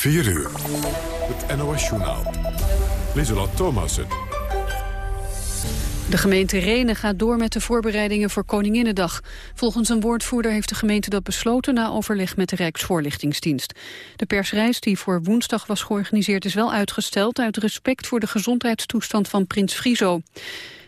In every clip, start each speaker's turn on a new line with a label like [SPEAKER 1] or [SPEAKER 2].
[SPEAKER 1] 4 uur. Het NOS-journaal. Lieselot Thomassen.
[SPEAKER 2] De gemeente Renen gaat door met de voorbereidingen voor Koninginnedag. Volgens een woordvoerder heeft de gemeente dat besloten... na overleg met de Rijksvoorlichtingsdienst. De persreis die voor woensdag was georganiseerd... is wel uitgesteld uit respect voor de gezondheidstoestand van prins Friso.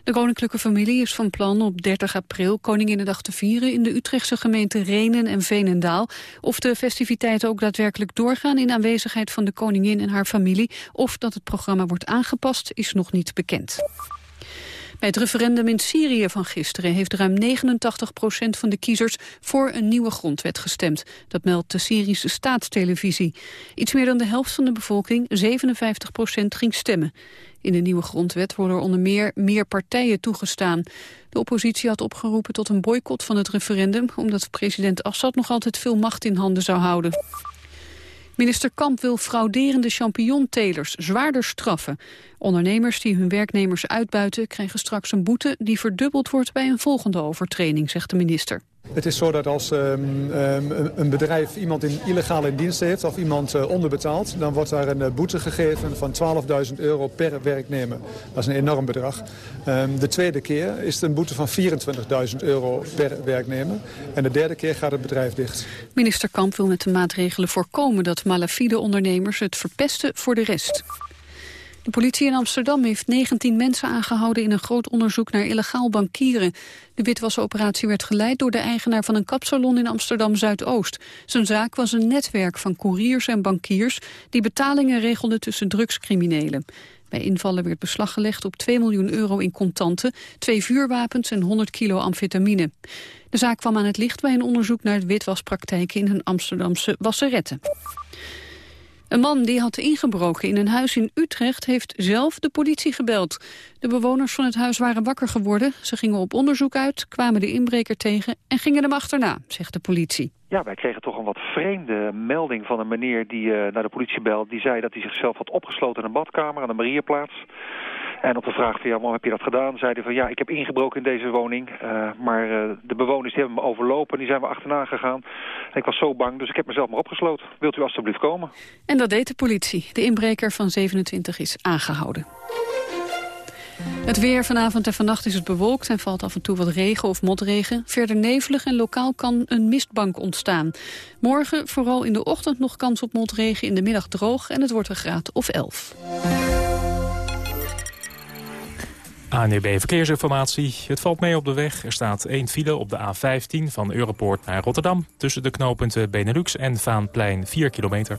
[SPEAKER 2] De koninklijke familie is van plan op 30 april Koninginnedag te vieren in de Utrechtse gemeenten Renen en Veenendaal. Of de festiviteiten ook daadwerkelijk doorgaan in aanwezigheid van de koningin en haar familie of dat het programma wordt aangepast is nog niet bekend. Bij het referendum in Syrië van gisteren heeft ruim 89 procent van de kiezers voor een nieuwe grondwet gestemd. Dat meldt de Syrische staatstelevisie. Iets meer dan de helft van de bevolking, 57 procent, ging stemmen. In de nieuwe grondwet worden er onder meer meer partijen toegestaan. De oppositie had opgeroepen tot een boycott van het referendum... omdat president Assad nog altijd veel macht in handen zou houden. Minister Kamp wil frauderende champignontelers zwaarder straffen. Ondernemers die hun werknemers uitbuiten krijgen straks een boete die verdubbeld wordt bij een volgende overtreding, zegt de minister.
[SPEAKER 3] Het is zo dat als um, een bedrijf iemand in illegale in dienst heeft of iemand uh, onderbetaalt, dan wordt daar een uh, boete gegeven van 12.000 euro per werknemer. Dat is een enorm bedrag. Um, de tweede keer is het een boete van 24.000 euro per werknemer. En de derde keer gaat het bedrijf dicht.
[SPEAKER 2] Minister Kamp wil met de maatregelen voorkomen dat malafide ondernemers het verpesten voor de rest. De politie in Amsterdam heeft 19 mensen aangehouden in een groot onderzoek naar illegaal bankieren. De witwasoperatie werd geleid door de eigenaar van een kapsalon in Amsterdam-Zuidoost. Zijn zaak was een netwerk van couriers en bankiers die betalingen regelden tussen drugscriminelen. Bij invallen werd beslag gelegd op 2 miljoen euro in contanten, twee vuurwapens en 100 kilo amfetamine. De zaak kwam aan het licht bij een onderzoek naar witwaspraktijken in een Amsterdamse wasseretten. Een man die had ingebroken in een huis in Utrecht heeft zelf de politie gebeld. De bewoners van het huis waren wakker geworden. Ze gingen op onderzoek uit, kwamen de inbreker tegen en gingen hem achterna, zegt de politie.
[SPEAKER 4] Ja, wij kregen toch een wat vreemde melding van een meneer die uh, naar de politie belt. Die zei dat hij zichzelf had opgesloten in een badkamer aan de Mariaplaats. En op de vraag van, ja, heb je dat gedaan? Zei hij van, ja, ik heb ingebroken in deze woning. Uh, maar uh, de bewoners die hebben me overlopen, die zijn we achterna gegaan. Ik was zo bang, dus ik heb mezelf maar opgesloten. Wilt u alstublieft komen?
[SPEAKER 2] En dat deed de politie. De inbreker van 27 is aangehouden. Het weer vanavond en vannacht is het bewolkt en valt af en toe wat regen of motregen. Verder nevelig en lokaal kan een mistbank ontstaan. Morgen vooral in de ochtend nog kans op motregen, in de middag droog en het wordt een graad of 11.
[SPEAKER 5] ANUB e Verkeersinformatie. Het valt mee op de weg. Er staat één file op de A15 van Europoort naar Rotterdam... tussen de knooppunten Benelux en Vaanplein 4 kilometer.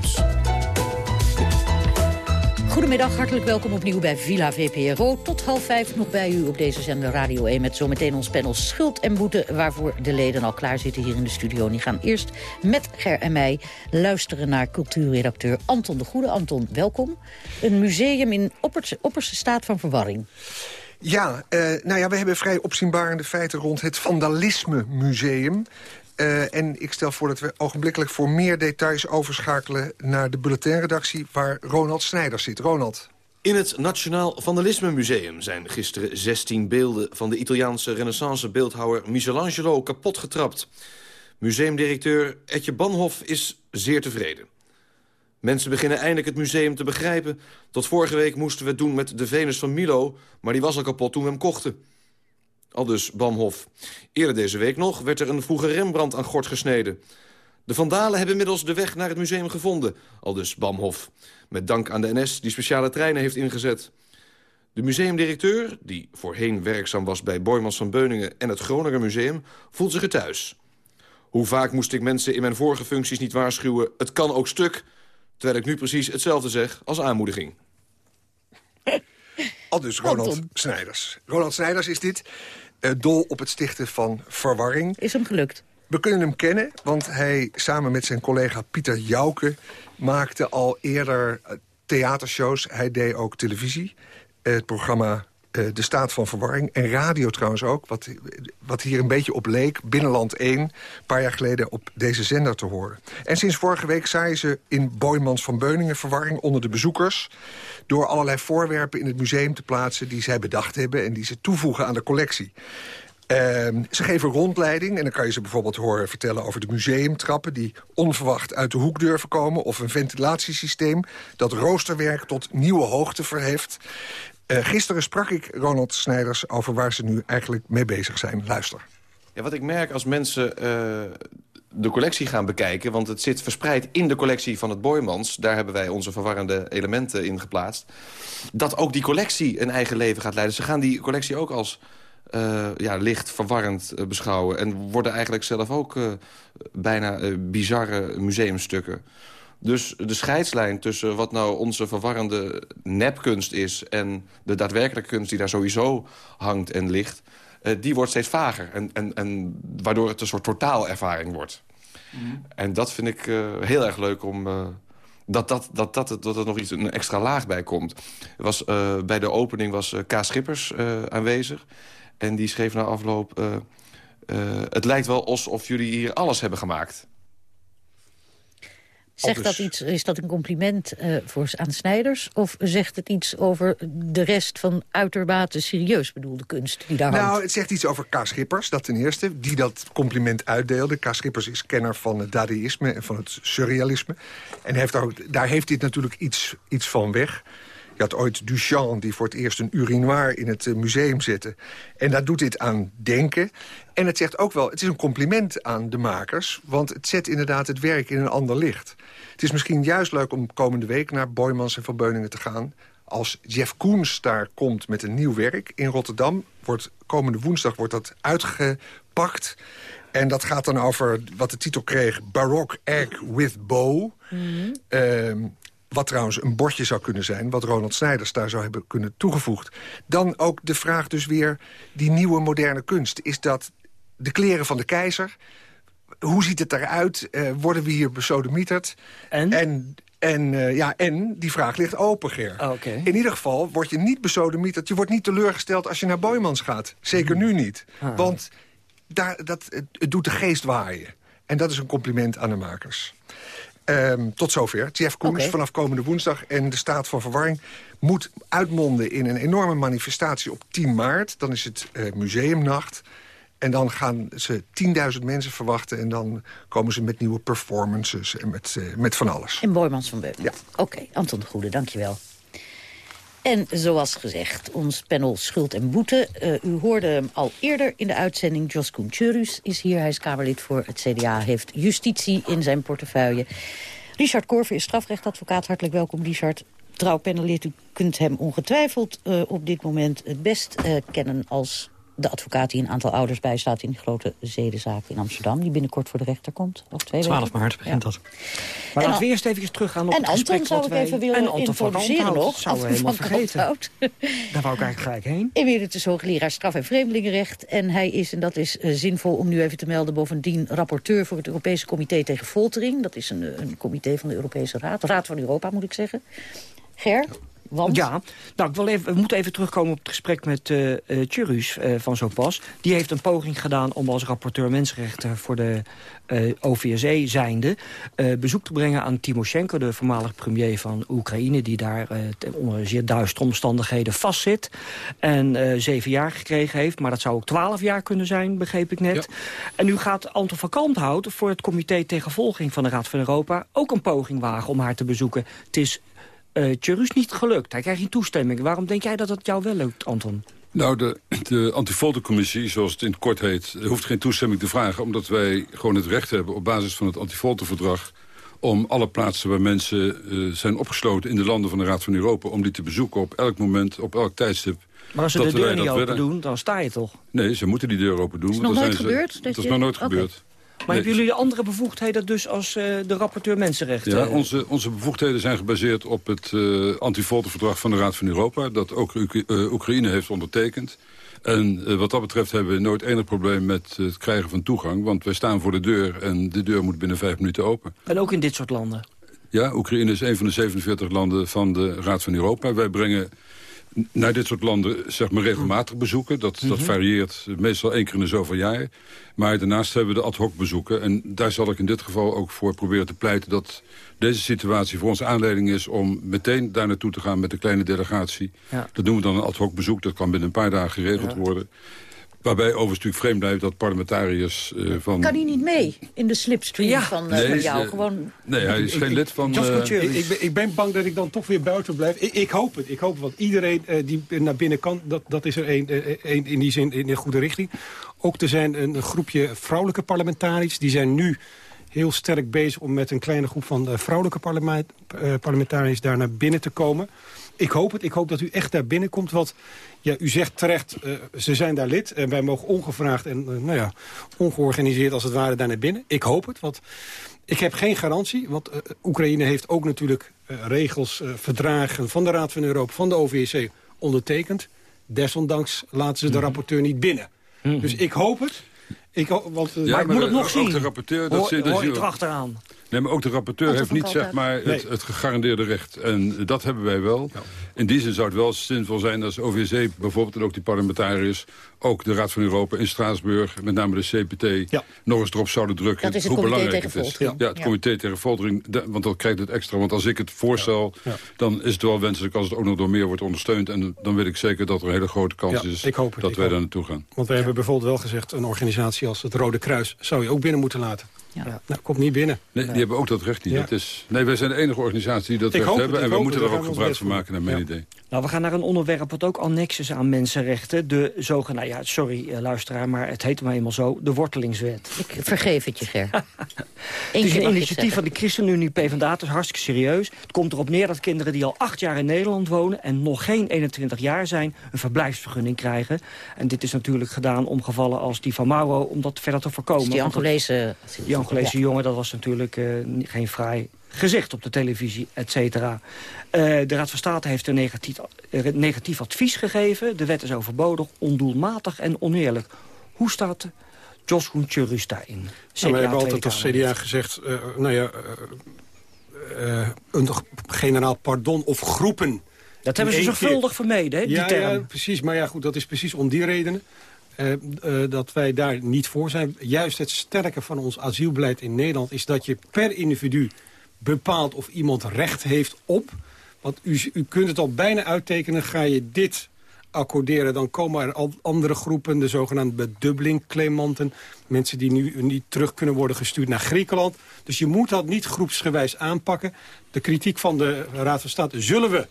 [SPEAKER 6] Goedemiddag, hartelijk welkom opnieuw bij Villa VPRO. Tot half vijf nog bij u op deze zender Radio 1... met zometeen ons panel Schuld en Boete... waarvoor de leden al klaar zitten hier in de studio. En die gaan eerst met Ger en mij luisteren naar cultuurredacteur Anton de Goede. Anton, welkom. Een museum in opperste, opperste staat van verwarring.
[SPEAKER 7] Ja, uh, nou ja, we hebben vrij opzienbarende feiten rond het Vandalisme Museum. Uh, en ik stel voor dat we ogenblikkelijk voor meer details overschakelen... naar de bulletinredactie waar Ronald Snijders zit. Ronald.
[SPEAKER 8] In het Nationaal Vandalisme Museum zijn gisteren 16 beelden... van de Italiaanse renaissance-beeldhouwer Michelangelo kapotgetrapt. Museumdirecteur Etje Banhoff is zeer tevreden. Mensen beginnen eindelijk het museum te begrijpen. Tot vorige week moesten we het doen met de Venus van Milo... maar die was al kapot toen we hem kochten. Al dus Bamhof. Eerder deze week nog werd er een vroege Rembrandt aan gort gesneden. De vandalen hebben inmiddels de weg naar het museum gevonden, al dus Bamhof. Met dank aan de NS die speciale treinen heeft ingezet. De museumdirecteur, die voorheen werkzaam was bij Boymans van Beuningen... en het Groninger Museum, voelt zich er thuis. Hoe vaak moest ik mensen in mijn vorige functies niet waarschuwen... het kan ook stuk, terwijl ik nu precies hetzelfde zeg als aanmoediging.
[SPEAKER 7] Al dus Ronald Snijders. Ronald Snijders is dit dol op het stichten van verwarring.
[SPEAKER 6] Is hem gelukt?
[SPEAKER 7] We kunnen hem kennen, want hij samen met zijn collega Pieter Jouke... maakte al eerder eh, theatershows. Hij deed ook televisie. Het programma uh, De Staat van Verwarring. En radio trouwens ook, wat, wat hier een beetje op leek. Binnenland 1, een paar jaar geleden op deze zender te horen. En sinds vorige week zaaien ze in Boymans van Beuningen verwarring onder de bezoekers... door allerlei voorwerpen in het museum te plaatsen die zij bedacht hebben... en die ze toevoegen aan de collectie. Uh, ze geven rondleiding en dan kan je ze bijvoorbeeld horen vertellen over de museumtrappen... die onverwacht uit de hoek durven komen... of een ventilatiesysteem dat roosterwerk tot nieuwe hoogte verheft. Uh, gisteren sprak ik Ronald Snijders over waar ze nu eigenlijk mee bezig zijn. Luister.
[SPEAKER 8] Ja, wat ik merk als mensen uh, de collectie gaan bekijken... want het zit verspreid in de collectie van het Boymans... daar hebben wij onze verwarrende elementen in geplaatst... dat ook die collectie een eigen leven gaat leiden. Ze gaan die collectie ook als uh, ja, licht verwarrend beschouwen... en worden eigenlijk zelf ook bijna bizarre museumstukken. Dus de scheidslijn tussen wat nou onze verwarrende nepkunst is... en de daadwerkelijke kunst die daar sowieso hangt en ligt... die wordt steeds vager. En, en, en waardoor het een soort totaalervaring wordt. Mm. En dat vind ik heel erg leuk om... dat, dat, dat, dat, dat er nog iets, een extra laag bij komt. Was, bij de opening was K. Schippers aanwezig. En die schreef na afloop... Uh, uh, het lijkt wel alsof jullie hier alles hebben gemaakt.
[SPEAKER 6] Zegt dat iets, is dat een compliment uh, voor, aan Snijders? Of zegt het iets over de rest van uitermate serieus bedoelde kunst die daar
[SPEAKER 7] Nou,
[SPEAKER 6] hangt?
[SPEAKER 7] het zegt iets over K. Schippers, dat ten eerste. Die dat compliment uitdeelde. K. Schippers is kenner van het dadaïsme en van het surrealisme. En heeft ook, daar heeft dit natuurlijk iets, iets van weg. Je had ooit Duchamp die voor het eerst een urinoir in het museum zette. En daar doet dit aan denken. En het zegt ook wel, het is een compliment aan de makers... want het zet inderdaad het werk in een ander licht. Het is misschien juist leuk om komende week naar Boymans en Van Beuningen te gaan... als Jeff Koens daar komt met een nieuw werk in Rotterdam... Wordt, komende woensdag wordt dat uitgepakt... En dat gaat dan over wat de titel kreeg... Baroque Egg with Bow. Mm -hmm. Wat trouwens een bordje zou kunnen zijn... wat Ronald Snijders daar zou hebben kunnen toegevoegd. Dan ook de vraag dus weer, die nieuwe moderne kunst. Is dat de kleren van de keizer? Hoe ziet het eruit? Uh, worden we hier besodemieterd?
[SPEAKER 9] En?
[SPEAKER 7] En, en uh, ja, en die vraag ligt open, Ger.
[SPEAKER 9] Oh, okay.
[SPEAKER 7] In ieder geval word je niet besodemieterd. Je wordt niet teleurgesteld als je naar Boymans gaat. Zeker nu niet.
[SPEAKER 9] Ah.
[SPEAKER 7] Want daar, dat, het, het doet de geest waaien. En dat is een compliment aan de makers. Um, tot zover. Jeff Koens okay. vanaf komende woensdag. En de staat van verwarring moet uitmonden in een enorme manifestatie op 10 maart. Dan is het uh, museumnacht. En dan gaan ze 10.000 mensen verwachten. En dan komen ze met nieuwe performances en met, uh, met van alles.
[SPEAKER 6] In Boymans van Beuken.
[SPEAKER 7] Ja.
[SPEAKER 6] Oké, okay, Anton de Goede, dankjewel. En zoals gezegd, ons panel Schuld en Boete. Uh, u hoorde hem al eerder in de uitzending. Jos Koentjurus is hier. Hij is Kamerlid voor het CDA. Heeft justitie in zijn portefeuille. Richard Korver is strafrechtadvocaat. Hartelijk welkom, Richard. Trouw panelid, u kunt hem ongetwijfeld uh, op dit moment het best uh, kennen als de advocaat die een aantal ouders bijstaat in die grote zedenzaak in Amsterdam. Die binnenkort voor de rechter komt. Of twee
[SPEAKER 9] 12
[SPEAKER 6] weken.
[SPEAKER 9] maart begint
[SPEAKER 6] Ja.
[SPEAKER 9] dat. Maar
[SPEAKER 6] En
[SPEAKER 9] laten we eerst even teruggaan op
[SPEAKER 6] En
[SPEAKER 9] het
[SPEAKER 6] Anton
[SPEAKER 9] gesprek
[SPEAKER 6] zou
[SPEAKER 9] wat
[SPEAKER 6] ik
[SPEAKER 9] wij...
[SPEAKER 6] even
[SPEAKER 9] en
[SPEAKER 6] willen
[SPEAKER 9] Anton van
[SPEAKER 6] introduceren nog.
[SPEAKER 9] Dat zouden we
[SPEAKER 6] Anton
[SPEAKER 9] helemaal
[SPEAKER 6] van
[SPEAKER 9] vergeten. Daar wou ik eigenlijk gelijk heen.
[SPEAKER 6] Emeritus hoogleraar straf- en vreemdelingenrecht. En hij is, en dat is eh, zinvol om nu even te melden... bovendien rapporteur voor het Europese Comité tegen Foltering. Dat is een, eh, een comité van de Europese Raad. Raad van Europa, moet ik zeggen. Ger? Want?
[SPEAKER 9] Ja, nou, ik wil even, we moeten even terugkomen op het gesprek met uh, uh, Tjurus uh, van zo pas. Die heeft een poging gedaan om als rapporteur mensenrechten voor de uh, OVSE zijnde... Uh, bezoek te brengen aan Timoshenko, de voormalig premier van Oekraïne... die daar uh, onder zeer duistere omstandigheden vastzit. En zeven jaar gekregen heeft, maar dat zou ook twaalf jaar kunnen zijn, begreep ik net. Ja. En nu gaat Anton van Kalmthout voor het comité tegen volging van de Raad van Europa... ook een poging wagen om haar te bezoeken. Het is uh, Tjerus niet gelukt. Hij krijgt geen toestemming. Waarom denk jij dat het jou wel lukt, Anton?
[SPEAKER 10] Nou, de, de antifoltercommissie, zoals het in het kort heet... hoeft geen toestemming te vragen... omdat wij gewoon het recht hebben op basis van het antifolterverdrag... om alle plaatsen waar mensen uh, zijn opgesloten in de landen van de Raad van Europa... om die te bezoeken op elk moment, op elk tijdstip.
[SPEAKER 9] Maar als ze de deur niet open willen. doen, dan sta je toch?
[SPEAKER 10] Nee, ze moeten die deur open doen.
[SPEAKER 6] Is het nog nooit gebeurd?
[SPEAKER 10] Ze, dat, dat is nog nooit okay. gebeurd.
[SPEAKER 9] Maar hebben jullie de andere bevoegdheden dus als uh, de rapporteur mensenrechten?
[SPEAKER 10] Ja, onze, onze bevoegdheden zijn gebaseerd op het uh, antifolterverdrag van de Raad van Europa... dat ook Oek uh, Oekraïne heeft ondertekend. En wat dat betreft hebben we nooit enig probleem met het krijgen van toegang. Want wij staan voor de deur en de deur moet binnen vijf minuten open.
[SPEAKER 9] En ook in dit soort landen?
[SPEAKER 10] Ja, Oekraïne is een van de 47 landen van de Raad van Europa. Wij brengen naar dit soort landen zeg maar regelmatig bezoeken. Dat, dat mhm. varieert meestal één keer in de zoveel jaar. Maar daarnaast hebben we de ad hoc bezoeken. En daar zal ik in dit geval ook voor proberen te pleiten... dat deze situatie voor ons aanleiding is om meteen daar naartoe te gaan met een kleine delegatie. Ja. Dat doen we dan een ad hoc bezoek. Dat kan binnen een paar dagen geregeld ja. worden. Waarbij overigens natuurlijk vreemd blijft dat parlementariërs uh, van...
[SPEAKER 6] Kan hij niet mee in de slipstream ja. van, uh, nee, van jou? Gewoon...
[SPEAKER 10] Nee, hij is geen lid van... Uh,
[SPEAKER 11] ik, ik, ben, ik, ben, bang dat ik dan toch weer buiten blijf. Ik, ik hoop het. Ik hoop het. Want iedereen die naar binnen kan, dat, dat is er één in die zin in een goede richting. Ook er zijn een groepje vrouwelijke parlementariërs. Die zijn nu heel sterk bezig om met een kleine groep van vrouwelijke parlement, parlementariërs daar naar binnen te komen. Ik hoop het. Ik hoop dat u echt daar binnenkomt. Want ja, u zegt terecht, uh, ze zijn daar lid. En wij mogen ongevraagd en uh, nou ja, ongeorganiseerd als het ware daar naar binnen. Ik hoop het, want ik heb geen garantie. Want uh, Oekraïne heeft ook natuurlijk regels, verdragen van de Raad van Europa, van de OVSC ondertekend. Desondanks laten ze de mhm. rapporteur niet binnen. Mm -hmm. Dus ik hoop het. Ik, want,
[SPEAKER 9] ja, maar ik moet het nog zien.
[SPEAKER 10] De rapporteur, dat
[SPEAKER 9] hoor, hoor je erachteraan.
[SPEAKER 10] Nee, maar ook de rapporteur heeft niet zeg maar, het, nee. het, gegarandeerde recht. En dat hebben wij wel. Ja. In die zin zou het wel zinvol zijn als OVC bijvoorbeeld... en ook die parlementariërs, ook de Raad van Europa in Straatsburg... met name de CPT, ja. nog eens erop zouden drukken.
[SPEAKER 6] Dat is het
[SPEAKER 10] hoe
[SPEAKER 6] belangrijk
[SPEAKER 10] het is. Ja, het comité tegen foltering, want dat krijgt het extra. Want als ik het voorstel, dan is het wel wenselijk... als het ook nog door meer wordt ondersteund. En dan weet ik zeker dat er een hele grote kans is dat wij daar naartoe gaan.
[SPEAKER 11] Want wij hebben bijvoorbeeld wel gezegd... een organisatie als het Rode Kruis zou je ook binnen moeten laten. Ja. ja. Nou, komt niet binnen.
[SPEAKER 10] Nee, die hebben ook dat recht niet. Ja. Dat is, nee, wij zijn de enige organisatie die dat ik recht hebben. Het, en we moeten er ook gebruik van maken, naar mijn ja. idee.
[SPEAKER 9] Nou, we gaan naar een onderwerp wat ook annex is aan mensenrechten. De zogenaamde, ja, sorry uh, luisteraar, maar het heet maar eenmaal zo, de wortelingswet.
[SPEAKER 6] Ik vergeef het je, Ger.
[SPEAKER 9] het is een initiatief van de ChristenUnie PvdA, het is hartstikke serieus. Het komt erop neer dat kinderen die al acht jaar in Nederland wonen... en nog geen 21 jaar zijn, een verblijfsvergunning krijgen. En dit is natuurlijk gedaan om gevallen als die van Mauro, om dat verder te voorkomen.
[SPEAKER 6] Dus die Angolese...
[SPEAKER 9] Ja. jongen, dat was natuurlijk uh, geen vrij gezicht op de televisie, et cetera. Uh, de Raad van State heeft een negatief, uh, negatief advies gegeven. De wet is overbodig, ondoelmatig en oneerlijk. Hoe staat Jos Hoentjurus daarin?
[SPEAKER 11] Nou, wij hebben altijd als CDA gezegd... Uh, nou ja, een generaal pardon of groepen...
[SPEAKER 9] Dat hebben ze zorgvuldig vermeden, hè, die
[SPEAKER 11] ja,
[SPEAKER 9] term.
[SPEAKER 11] Ja, precies. Maar ja, goed, dat is precies om die redenen. Uh, uh, dat wij daar niet voor zijn. Juist het sterke van ons asielbeleid in Nederland... is dat je per individu bepaalt of iemand recht heeft op. Want u, u kunt het al bijna uittekenen, ga je dit accorderen... dan komen er al andere groepen, de zogenaamde bedubbeling-claimanten... mensen die nu niet terug kunnen worden gestuurd naar Griekenland. Dus je moet dat niet groepsgewijs aanpakken. De kritiek van de Raad van State zullen we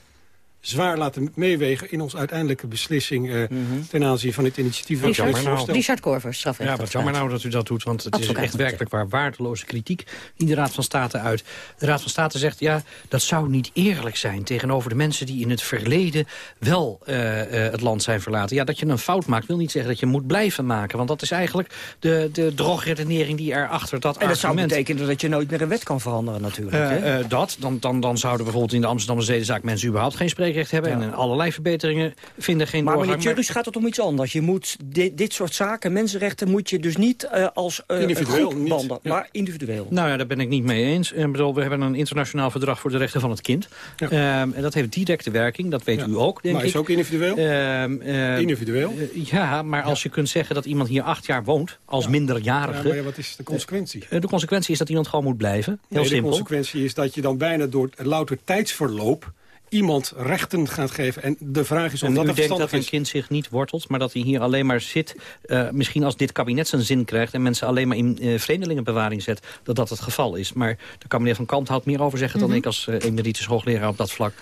[SPEAKER 11] zwaar laten meewegen in onze uiteindelijke beslissing uh, mm -hmm. ten aanzien van het initiatief.
[SPEAKER 6] Richard, van nou. Richard Korver,
[SPEAKER 12] Ja, wat jammer nou dat u dat doet, want het Advocaat is echt werkelijk waar waardeloze kritiek in de Raad van State uit. De Raad van State zegt, ja, dat zou niet eerlijk zijn tegenover de mensen die in het verleden wel uh, uh, het land zijn verlaten. Ja, dat je een fout maakt wil niet zeggen dat je moet blijven maken, want dat is eigenlijk de, de drogredenering die er achter dat
[SPEAKER 9] En dat
[SPEAKER 12] argument...
[SPEAKER 9] zou betekenen dat je nooit meer een wet kan veranderen natuurlijk.
[SPEAKER 12] dat, dan, dan, dan zouden bijvoorbeeld in de Amsterdamse zedenzaak mensen überhaupt geen spreken spreekrecht hebben... en allerlei verbeteringen vinden geen
[SPEAKER 9] maar
[SPEAKER 12] doorgang.
[SPEAKER 9] Maar meneer gaat het om iets anders. Je moet dit, dit soort zaken, mensenrechten, moet je dus niet uh, als uh,
[SPEAKER 11] individueel
[SPEAKER 9] groep banden, ja. maar individueel.
[SPEAKER 12] Nou ja, daar ben ik niet mee eens. Ik bedoel, we hebben een internationaal verdrag voor de rechten van het kind. Ja. Um, en dat heeft directe werking, dat weet ja. u ook, denk
[SPEAKER 11] maar
[SPEAKER 12] ik.
[SPEAKER 11] is ook individueel?
[SPEAKER 12] Um, uh,
[SPEAKER 11] individueel?
[SPEAKER 12] ja, maar als je kunt zeggen dat iemand hier acht jaar woont, als minderjarige...
[SPEAKER 11] Ja, maar wat is de consequentie?
[SPEAKER 12] de consequentie is dat iemand gewoon moet blijven. Heel
[SPEAKER 11] nee,
[SPEAKER 12] simpel.
[SPEAKER 11] de consequentie is dat je dan bijna door louter tijdsverloop iemand rechten gaat geven. En de vraag is of
[SPEAKER 12] en
[SPEAKER 11] dat
[SPEAKER 12] u denkt dat
[SPEAKER 11] is.
[SPEAKER 12] een kind zich niet wortelt, maar dat hij hier alleen maar zit... Uh, misschien als dit kabinet zijn zin krijgt... en mensen alleen maar in uh, vreemdelingenbewaring zet... dat dat het geval is. Maar daar kan meneer Van Kanthout meer over zeggen...
[SPEAKER 6] Mhm.
[SPEAKER 12] dan ik als uh, emeritus hoogleraar op dat vlak.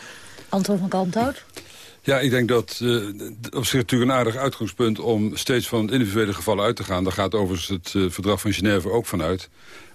[SPEAKER 6] Anton van Kanthout?
[SPEAKER 10] Ja, ik denk dat uh, op zich natuurlijk een aardig uitgangspunt... om steeds van individuele gevallen uit te gaan. Daar gaat overigens het uh, verdrag van Genève ook vanuit.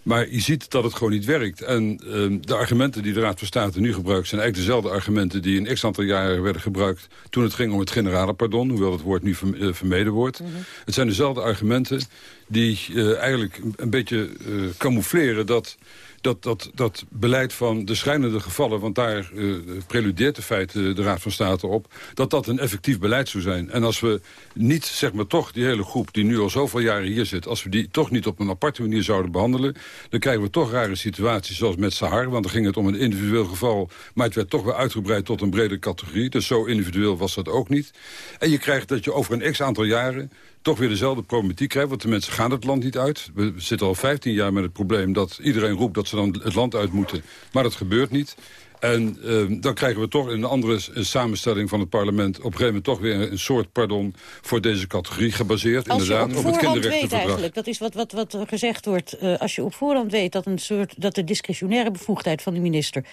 [SPEAKER 10] Maar je ziet dat het gewoon niet werkt. En uh, de argumenten die de Raad van State nu gebruikt... zijn eigenlijk dezelfde argumenten die een x-aantal jaren werden gebruikt... toen het ging om het generale pardon, hoewel het woord nu uh, vermeden wordt. Mm -hmm. Het zijn dezelfde argumenten die eigenlijk een beetje camoufleren... dat dat, dat, dat beleid van de schrijnende gevallen... want daar uh, preludeert de feit uh, de Raad van State op... dat dat een effectief beleid zou zijn. En als we niet, zeg maar toch, die hele groep die nu al zoveel jaren hier zit... als we die toch niet op een aparte manier zouden behandelen... dan krijgen we toch rare situaties zoals met Sahar. Want dan ging het om een individueel geval... maar het werd toch weer uitgebreid tot een brede categorie. Dus zo individueel was dat ook niet. En je krijgt dat je over een x-aantal jaren toch weer dezelfde problematiek krijgen. Want de mensen gaan het land niet uit. We zitten al 15 jaar met het probleem dat iedereen roept dat ze dan het land uit moeten. Maar dat gebeurt niet. En uh, dan krijgen we toch in een andere samenstelling van het parlement... op een gegeven moment toch weer een soort pardon voor deze categorie gebaseerd.
[SPEAKER 6] Als
[SPEAKER 10] inderdaad,
[SPEAKER 6] je op,
[SPEAKER 10] op het
[SPEAKER 6] weet eigenlijk, dat is wat, wat, wat gezegd wordt... Uh, als je op voorhand weet dat, een soort, dat de discretionaire bevoegdheid van de minister...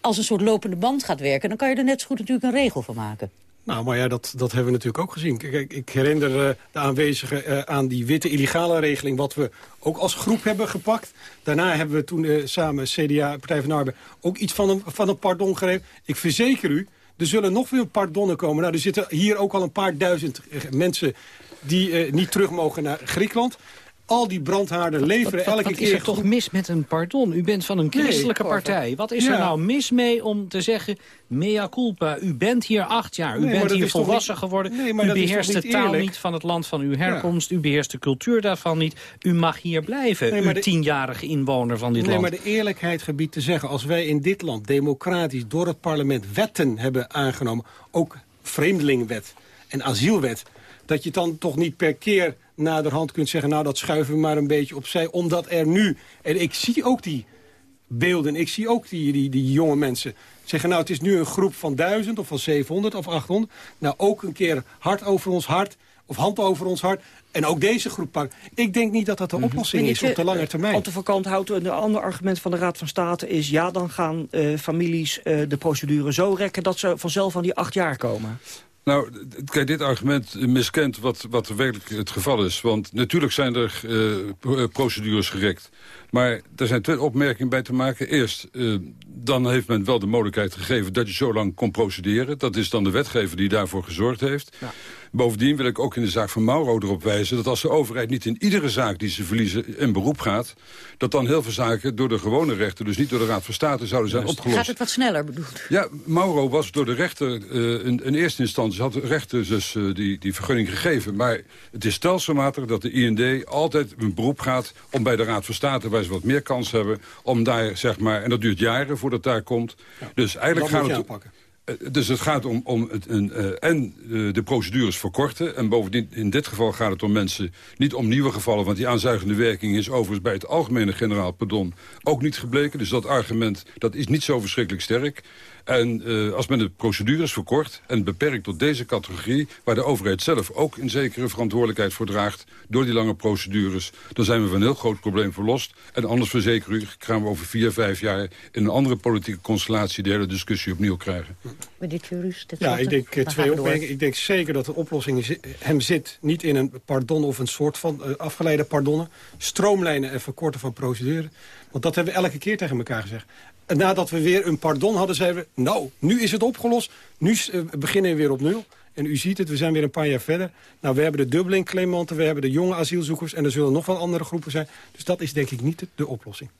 [SPEAKER 6] als een soort lopende band gaat werken... dan kan je er net zo goed natuurlijk een regel van maken.
[SPEAKER 11] Nou, maar ja, dat, dat hebben we natuurlijk ook gezien. Ik herinner uh, de aanwezigen uh, aan die witte illegale regeling... wat we ook als groep hebben gepakt. Daarna hebben we toen uh, samen CDA, Partij van de Arbeid... ook iets van een, van een pardon gegeven. Ik verzeker u, er zullen nog veel pardonnen komen. Nou, er zitten hier ook al een paar duizend mensen... die niet terug mogen naar Griekenland al die brandhaarden leveren
[SPEAKER 12] wat, wat,
[SPEAKER 11] elke
[SPEAKER 12] wat
[SPEAKER 11] keer...
[SPEAKER 12] is er toch mis met een pardon? U bent van een christelijke
[SPEAKER 11] nee,
[SPEAKER 12] partij. Wat is
[SPEAKER 11] ja.
[SPEAKER 12] er nou mis mee om te zeggen... mea culpa, u bent hier acht jaar. U
[SPEAKER 11] nee,
[SPEAKER 12] bent hier volwassen
[SPEAKER 11] niet...
[SPEAKER 12] geworden.
[SPEAKER 11] Nee,
[SPEAKER 12] u beheerst de taal
[SPEAKER 11] eerlijk?
[SPEAKER 12] niet van het land van uw herkomst. Ja. U beheerst de cultuur daarvan niet. U mag hier blijven,
[SPEAKER 11] nee, de...
[SPEAKER 12] tienjarige inwoner van dit
[SPEAKER 11] nee,
[SPEAKER 12] land.
[SPEAKER 11] maar de eerlijkheid gebied te zeggen... als wij in dit land democratisch door het parlement wetten hebben aangenomen... ook vreemdelingenwet en asielwet... dat je dan toch niet per keer naderhand kunt zeggen... nou, dat schuiven we maar een beetje opzij, omdat er nu... en ik zie ook die beelden, ik zie ook die, die, die jonge mensen... zeggen, nou, het is nu een groep van duizend of van 700 of 800. Nou, ook een keer hart over ons hart, of hand over ons hart... En ook deze groep pakken. Ik denk niet dat dat de oplossing mm -hmm. is op de lange termijn.
[SPEAKER 9] Ante van Kant houdt een ander argument van de Raad van State is... ja, dan gaan uh, families uh, de procedure zo rekken... dat ze vanzelf aan die acht jaar komen.
[SPEAKER 10] Nou, kijk, dit argument miskent wat, wat werkelijk het geval is. Want natuurlijk zijn er uh, procedures gerekt. Maar er zijn twee opmerkingen bij te maken. Eerst, uh, dan heeft men wel de mogelijkheid gegeven dat je zo lang kon procederen. Dat is dan de wetgever die daarvoor gezorgd heeft. Ja. Bovendien wil ik ook in de zaak van Mauro erop wijzen... dat als de overheid niet in iedere zaak die ze verliezen in beroep gaat... dat dan heel veel zaken door de gewone rechter, dus niet door de Raad van State, zouden zijn
[SPEAKER 6] Juist.
[SPEAKER 10] opgelost.
[SPEAKER 6] Gaat het wat sneller bedoeld?
[SPEAKER 10] Ja, Mauro was door de rechter uh, in, in, eerste instantie... had de rechter dus uh, die, die vergunning gegeven. Maar het is stelselmatig dat de IND altijd een beroep gaat... om bij de Raad van State, waar ze wat meer kans hebben... om daar, zeg maar, en dat duurt jaren voordat daar komt. Ja, dus eigenlijk gaat het...
[SPEAKER 11] Aanpakken.
[SPEAKER 10] Dus het gaat om, om het, een, uh, en uh, de procedures verkorten. En bovendien, in dit geval gaat het om mensen, niet om nieuwe gevallen... want die aanzuigende werking is overigens bij het algemene generaal pardon ook niet gebleken. Dus dat argument dat is niet zo verschrikkelijk sterk. En uh, als men de procedures verkort en beperkt tot deze categorie... waar de overheid zelf ook een zekere verantwoordelijkheid voor draagt... door die lange procedures, dan zijn we van een heel groot probleem verlost. En anders verzeker u, gaan we over vier, vijf jaar... in een andere politieke constellatie de hele discussie opnieuw krijgen.
[SPEAKER 6] Meneer Curus,
[SPEAKER 11] ja, ik denk twee opmerkingen. Ik denk zeker dat de oplossing hem zit niet in een pardon of een soort van uh, afgeleide pardonnen. Stroomlijnen en verkorten van procedure. Want dat hebben we elke keer tegen elkaar gezegd. Nadat we weer een pardon hadden, zeiden we... nou, nu is het opgelost, nu uh, beginnen we weer op nul. En u ziet het, we zijn weer een paar jaar verder. Nou, we hebben de Dublin-claimanten, we hebben de jonge asielzoekers... en er zullen nog wel andere groepen zijn. Dus dat is denk ik niet de, de oplossing.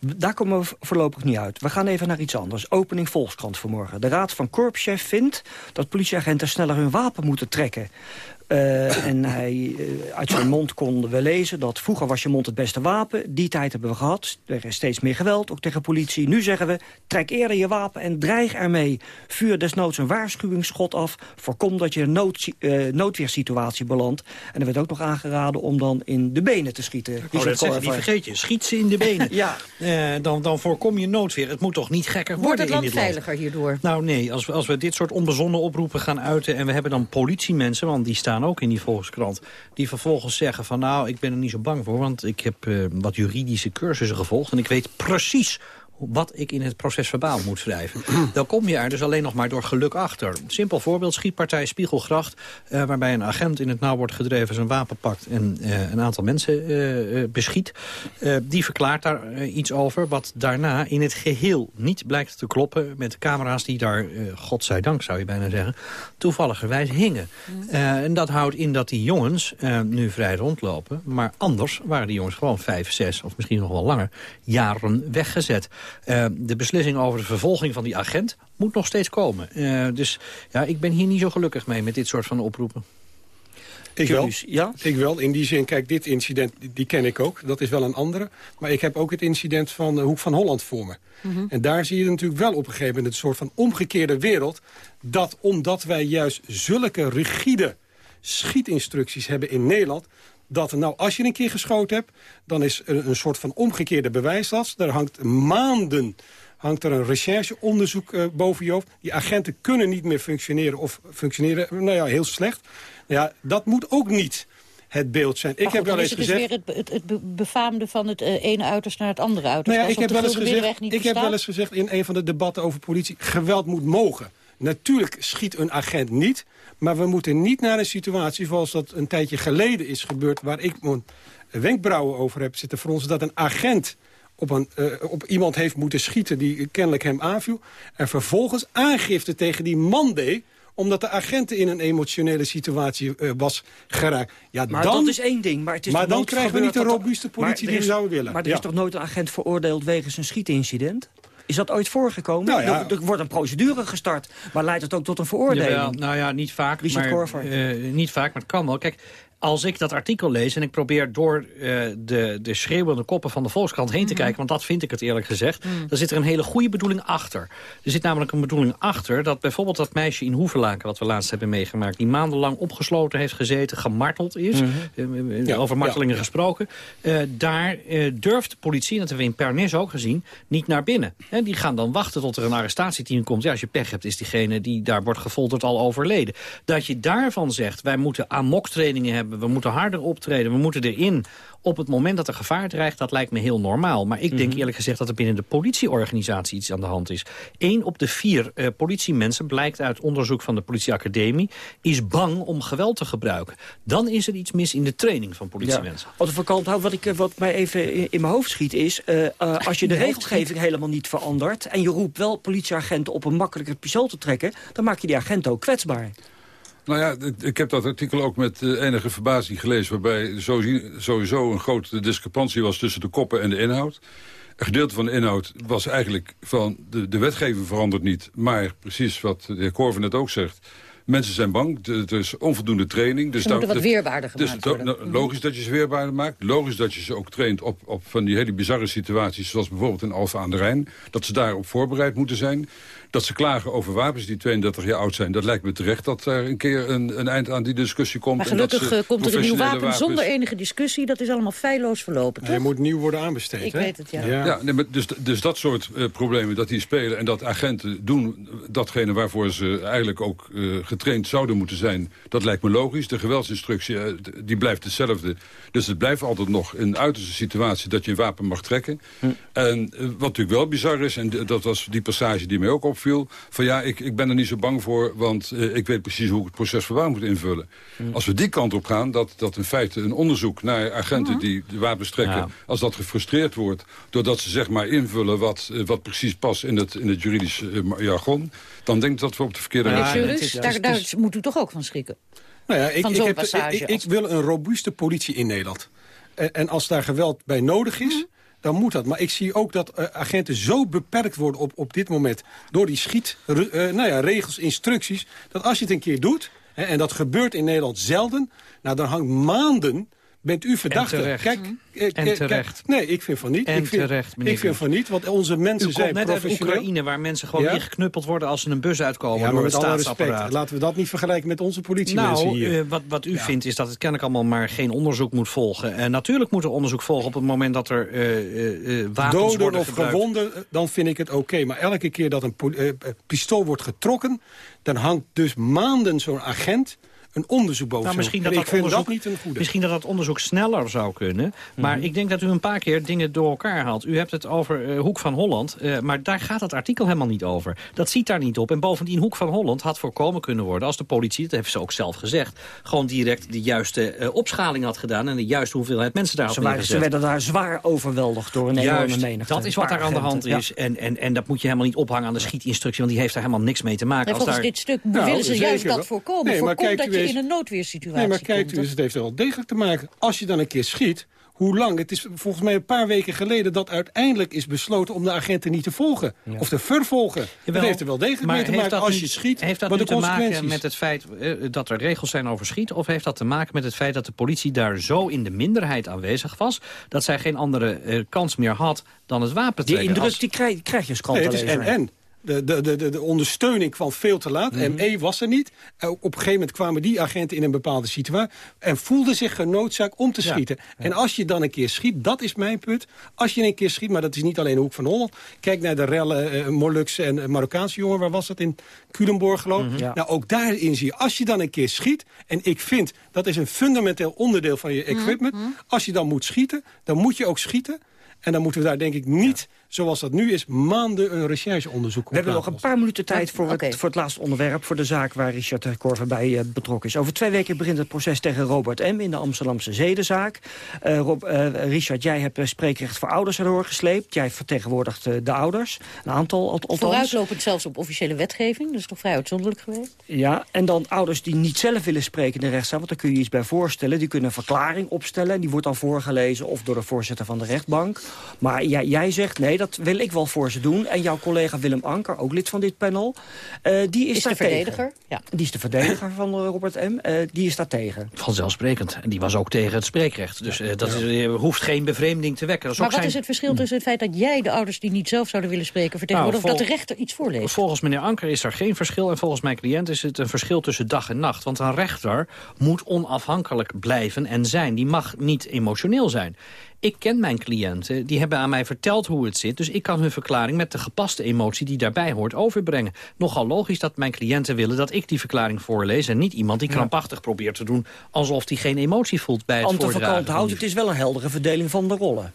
[SPEAKER 9] Daar komen we voorlopig niet uit. We gaan even naar iets anders. Opening Volkskrant vanmorgen. De Raad van Korpschef vindt dat politieagenten sneller hun wapen moeten trekken. Uh, en hij, uh, uit zijn mond konden we lezen dat vroeger was je mond het beste wapen. Die tijd hebben we gehad. Er is steeds meer geweld, ook tegen politie. Nu zeggen we, trek eerder je wapen en dreig ermee. Vuur desnoods een waarschuwingsschot af. Voorkom dat je een nood, uh, noodweersituatie belandt. En er werd ook nog aangeraden om dan in de benen te schieten.
[SPEAKER 12] Die, oh, dat zeggen, die vergeet je. Schiet ze in de benen.
[SPEAKER 9] ja.
[SPEAKER 12] dan, dan voorkom je noodweer. Het moet toch niet gekker worden
[SPEAKER 6] Wordt het land
[SPEAKER 12] in dit
[SPEAKER 6] veiliger
[SPEAKER 12] land.
[SPEAKER 6] hierdoor?
[SPEAKER 12] Nou nee, als we, als we dit soort onbezonnen oproepen gaan uiten... en we hebben dan politiemensen, want die staan ook in die Volkskrant... die vervolgens zeggen van nou, ik ben er niet zo bang voor... want ik heb uh, wat juridische cursussen gevolgd... en ik weet precies wat ik in het proces verbaal moet schrijven. Dan kom je er dus alleen nog maar door geluk achter. Simpel voorbeeld, schietpartij Spiegelgracht... Uh, waarbij een agent in het nauw wordt gedreven zijn wapen pakt... en uh, een aantal mensen uh, beschiet. die verklaart daar iets over wat daarna in het geheel niet blijkt te kloppen... met de camera's die daar, godzijdank zou je bijna zeggen... toevalligerwijs hingen. en dat houdt in dat die jongens nu vrij rondlopen... maar anders waren die jongens gewoon vijf, zes of misschien nog wel langer... jaren weggezet. Uh, de beslissing over de vervolging van die agent moet nog steeds komen. Uh, dus ja, ik ben hier niet zo gelukkig mee met dit soort van oproepen.
[SPEAKER 11] Ik wel.
[SPEAKER 9] Ja?
[SPEAKER 11] Ik wel. In die zin, kijk, dit incident, die ken ik ook. Dat is wel een andere. Maar ik heb ook het incident van de Hoek van Holland voor me. Mm -hmm. En daar zie je natuurlijk wel op een gegeven moment... een soort van omgekeerde wereld... dat omdat wij juist zulke rigide schietinstructies hebben in Nederland dat nou, als je een keer geschoten hebt... dan is er een soort van omgekeerde bewijslast. Daar hangt maanden hangt er een rechercheonderzoek uh, boven je hoofd. Die agenten kunnen niet meer functioneren of functioneren nou ja, heel slecht. Ja, dat moet ook niet het beeld zijn.
[SPEAKER 6] Ik goed, heb wel eens gezegd... is weer het, het, het befaamde van het uh, ene uiterste naar het andere uiterste.
[SPEAKER 11] Nou ja, ik heb, wel eens, gezegd, ik heb wel eens gezegd in een van de debatten over politie... geweld moet mogen. Natuurlijk schiet een agent niet... Maar we moeten niet naar een situatie zoals dat een tijdje geleden is gebeurd... waar ik mijn wenkbrauwen over heb zitten fronsen... dat een agent op, een, uh, op iemand heeft moeten schieten die kennelijk hem aanviel... en vervolgens aangifte tegen die man deed omdat de agenten in een emotionele situatie uh, was geraakt. Ja,
[SPEAKER 9] maar
[SPEAKER 11] dan,
[SPEAKER 9] dat is één ding. Maar, het is
[SPEAKER 11] maar dan krijgen we niet de robuuste politie die we zouden willen.
[SPEAKER 9] Maar er
[SPEAKER 11] ja.
[SPEAKER 9] is toch nooit een agent veroordeeld wegens een schietincident? Is dat ooit voorgekomen?
[SPEAKER 11] Nou ja.
[SPEAKER 9] er, er, wordt een procedure gestart, maar leidt het ook tot een veroordeling?
[SPEAKER 12] Jawel, nou ja, niet vaak.
[SPEAKER 9] Richard
[SPEAKER 12] maar, uh, niet vaak, maar het kan wel. Kijk, als ik dat artikel lees en ik probeer door uh, de, de schreeuwende koppen van de Volkskrant heen te mm -hmm. kijken... want dat vind ik het eerlijk gezegd, mm. dan zit er een hele goede bedoeling achter. Er zit namelijk een bedoeling achter dat bijvoorbeeld dat meisje in Hoevelaken... wat we laatst hebben meegemaakt, die maandenlang opgesloten heeft gezeten... gemarteld is, mm -hmm. uh, ja, over martelingen ja. gesproken... Uh, daar durft de politie, en dat hebben we in Pernis ook gezien, niet naar binnen. En die gaan dan wachten tot er een arrestatieteam komt. Ja, als je pech hebt, is diegene die daar wordt gefolterd al overleden. Dat je daarvan zegt, wij moeten amoktrainingen hebben we moeten harder optreden, we moeten erin op het moment dat er gevaar dreigt, dat lijkt me heel normaal. Maar ik denk mm -hmm. eerlijk gezegd dat er binnen de politieorganisatie iets aan de hand is. Eén op de vier uh, politiemensen, blijkt uit onderzoek van de politieacademie... is bang om geweld te gebruiken. Dan is er iets mis in de training van politiemensen.
[SPEAKER 9] Ja. Wat, ik, wat mij even in, in mijn hoofd schiet is... Uh, uh, als je de regelgeving helemaal niet verandert... en je roept wel politieagenten op een makkelijker pistool te trekken... dan maak je die agenten ook kwetsbaar.
[SPEAKER 10] Nou ja, ik heb dat artikel ook met uh, enige verbazing gelezen... waarbij sowieso een grote discrepantie was tussen de koppen en de inhoud. Een gedeelte van de inhoud was eigenlijk van... de, de wetgeving verandert niet, maar precies wat de heer Korven net ook zegt... Mensen zijn bang, er is onvoldoende training. Dus
[SPEAKER 6] ze moeten wat weerbaarder
[SPEAKER 10] dus. Nou, logisch dat je ze weerbaarder maakt. Logisch dat je ze ook traint op, op van die hele bizarre situaties... zoals bijvoorbeeld in Alfa aan de Rijn. Dat ze daarop voorbereid moeten zijn. Dat ze klagen over wapens die 32 jaar oud zijn. Dat lijkt me terecht dat er een keer een, een eind aan die discussie komt.
[SPEAKER 6] Maar gelukkig
[SPEAKER 10] en dat
[SPEAKER 6] komt er een nieuw wapen wapens... zonder enige discussie. Dat is allemaal feilloos verlopen, toch?
[SPEAKER 11] Hij moet nieuw worden aanbesteed,
[SPEAKER 6] Ik
[SPEAKER 11] hè?
[SPEAKER 6] weet het, ja.
[SPEAKER 10] ja. ja nee, maar dus, dus dat soort uh, problemen, dat die spelen... en dat agenten doen datgene waarvoor ze eigenlijk ook uh, getraind zouden moeten zijn. Dat lijkt me logisch. De geweldsinstructie uh, die blijft hetzelfde. Dus het blijft altijd nog een uiterste situatie dat je een wapen mag trekken. Hm. En wat natuurlijk wel bizar is, en dat was die passage die mij ook opviel... van ja, ik, ik ben er niet zo bang voor, want uh, ik weet precies hoe ik het proces verbaal moet invullen. Hm. Als we die kant op gaan, dat, dat in feite een onderzoek naar agenten die de wapens trekken... Ja. als dat gefrustreerd wordt, doordat ze zeg maar invullen wat, uh, wat precies past in het, in het juridische uh, jargon... dan denk ik dat we op de verkeerde
[SPEAKER 6] zijn. Dus, daar, daar moet u toch ook van schrikken?
[SPEAKER 11] Nou ja, ik, ik, heb,
[SPEAKER 6] passage
[SPEAKER 11] ik, ik, wil een robuuste politie in Nederland. En, en als daar geweld bij nodig is... dan moet dat. Maar ik zie ook dat uh, agenten zo beperkt worden op, op dit moment... door die schiet, uh, nou ja, regels, instructies... dat als je het een keer doet, hè, en dat gebeurt in Nederland zelden... nou, dan hangt maanden bent u verdachte.
[SPEAKER 12] Kijk,
[SPEAKER 11] eh,
[SPEAKER 12] en terecht.
[SPEAKER 11] nee, ik vind van niet.
[SPEAKER 12] En
[SPEAKER 11] ik vind,
[SPEAKER 12] terecht,
[SPEAKER 11] Ik vind van niet, want onze mensen
[SPEAKER 12] u
[SPEAKER 11] zijn
[SPEAKER 12] net uit Oekraïne, waar mensen gewoon ja? ingeknuppeld worden... als ze een bus uitkomen
[SPEAKER 11] ja,
[SPEAKER 12] door
[SPEAKER 11] het
[SPEAKER 12] staatsapparaat.
[SPEAKER 11] Respect, laten we dat niet vergelijken met onze politiemensen
[SPEAKER 12] nou,
[SPEAKER 11] hier.
[SPEAKER 12] Uh, wat, wat u ja. vindt is dat het kennelijk allemaal maar geen onderzoek moet volgen. En natuurlijk moet er onderzoek volgen op het moment dat er uh, wapens
[SPEAKER 11] Doden
[SPEAKER 12] worden
[SPEAKER 11] of
[SPEAKER 12] gebruikt.
[SPEAKER 11] gewonden, dan vind ik het oké. Okay. Maar elke keer dat een pistool wordt getrokken... dan hangt dus maanden zo'n agent een onderzoek boven.
[SPEAKER 12] Nou, misschien dat
[SPEAKER 11] ik
[SPEAKER 12] dat
[SPEAKER 11] vind
[SPEAKER 12] onderzoek,
[SPEAKER 11] dat niet een goede.
[SPEAKER 12] Misschien dat dat onderzoek sneller zou kunnen. Maar mm -hmm. ik denk dat u een paar keer dingen door elkaar haalt. U hebt het over uh, Hoek van Holland. Uh, maar daar gaat het artikel helemaal niet over. Dat ziet daar niet op. En bovendien, Hoek van Holland had voorkomen kunnen worden... als de politie, dat heeft ze ook zelf gezegd... gewoon direct de juiste uh, opschaling had gedaan... en de juiste hoeveelheid mensen daar had
[SPEAKER 9] ze, waren, ze werden daar zwaar overweldigd door een
[SPEAKER 12] Juist,
[SPEAKER 9] enorme menigte.
[SPEAKER 12] dat is wat daar aan de hand is. Ja. En, en, en dat moet je helemaal niet ophangen aan de schietinstructie... want die heeft daar helemaal niks mee te maken. Als
[SPEAKER 6] volgens
[SPEAKER 12] daar...
[SPEAKER 6] dit stuk nou, willen ze juist dat voorkomen.
[SPEAKER 11] Nee,
[SPEAKER 6] Voorkom dat je in een noodweersituatie
[SPEAKER 11] Nee, maar kijk u, dus het heeft wel degelijk te maken. Als je dan een keer schiet, hoe lang? Het is volgens mij een paar weken geleden dat uiteindelijk is besloten om de agenten niet te volgen. Ja. Of te vervolgen. Jawel, dat heeft er wel degelijk mee te maken als
[SPEAKER 12] nu,
[SPEAKER 11] je schiet.
[SPEAKER 12] Heeft dat nu te maken
[SPEAKER 11] consequenties.
[SPEAKER 12] met het feit uh, dat er regels zijn over schieten? Of heeft dat te maken met het feit dat de politie daar zo in de minderheid aanwezig was... dat zij geen andere uh, kans meer had dan het wapen
[SPEAKER 9] Die
[SPEAKER 12] trekken?
[SPEAKER 9] indruk die krijg, krijg je als
[SPEAKER 11] nee, het is en-en. De, de, de, de ondersteuning kwam veel te laat. Mm -hmm. ME was er niet. Op een gegeven moment kwamen die agenten in een bepaalde situatie... en voelden zich genoodzaakt om te schieten. Ja, ja. En als je dan een keer schiet, dat is mijn punt... als je een keer schiet, maar dat is niet alleen de Hoek van Holland... kijk naar de rellen uh, Molukse en Marokkaanse jongen... waar was dat? In Culemborg geloof ik. Mm -hmm. ja. Nou, ook daarin zie je, als je dan een keer schiet... en ik vind, dat is een fundamenteel onderdeel van je equipment... Mm -hmm. als je dan moet schieten, dan moet je ook schieten... En dan moeten we daar denk ik niet, zoals dat nu is, maanden een rechercheonderzoek
[SPEAKER 9] We hebben nog een paar minuten tijd voor, okay. het, voor het laatste onderwerp... voor de zaak waar Richard Korver bij uh, betrokken is. Over twee weken begint het proces tegen Robert M. in de Amsterdamse zedenzaak. Uh, Rob, uh, Richard, jij hebt spreekrecht voor ouders erdoor gesleept. Jij vertegenwoordigt de ouders. Een aantal althans.
[SPEAKER 6] Vooruitlopend zelfs op officiële wetgeving. Dat is toch vrij uitzonderlijk geweest?
[SPEAKER 9] Ja, en dan ouders die niet zelf willen spreken in de rechtszaal... want daar kun je iets bij voorstellen. Die kunnen een verklaring opstellen. En die wordt dan voorgelezen of door de voorzitter van de rechtbank. Maar jij, jij zegt, nee, dat wil ik wel voor ze doen. En jouw collega Willem Anker, ook lid van dit panel... Uh, die is,
[SPEAKER 6] is
[SPEAKER 9] daar
[SPEAKER 6] de verdediger.
[SPEAKER 9] Ja. Die is de verdediger van uh, Robert M. Uh, die is daar tegen.
[SPEAKER 12] Vanzelfsprekend. En die was ook tegen het spreekrecht. Dus dat is, hoeft geen bevreemding te wekken.
[SPEAKER 6] maar wat zijn... is het verschil tussen het feit dat jij de ouders... die niet zelf zouden willen spreken vertegenwoordigt... Nou, of dat de rechter iets voorleest?
[SPEAKER 12] Volgens meneer Anker is er geen verschil. En volgens mijn cliënt is het een verschil tussen dag en nacht. Want een rechter moet onafhankelijk blijven en zijn. Die mag niet emotioneel zijn. Ik ken mijn cliënten, die hebben aan mij verteld hoe het zit... dus ik kan hun verklaring met de gepaste emotie die daarbij hoort overbrengen. Nogal logisch dat mijn cliënten willen dat ik die verklaring voorlees... en niet iemand die krampachtig probeert te doen... alsof hij geen emotie voelt bij het
[SPEAKER 9] Ante
[SPEAKER 12] voordragen.
[SPEAKER 9] Ante houdt, het is wel een heldere verdeling van de rollen.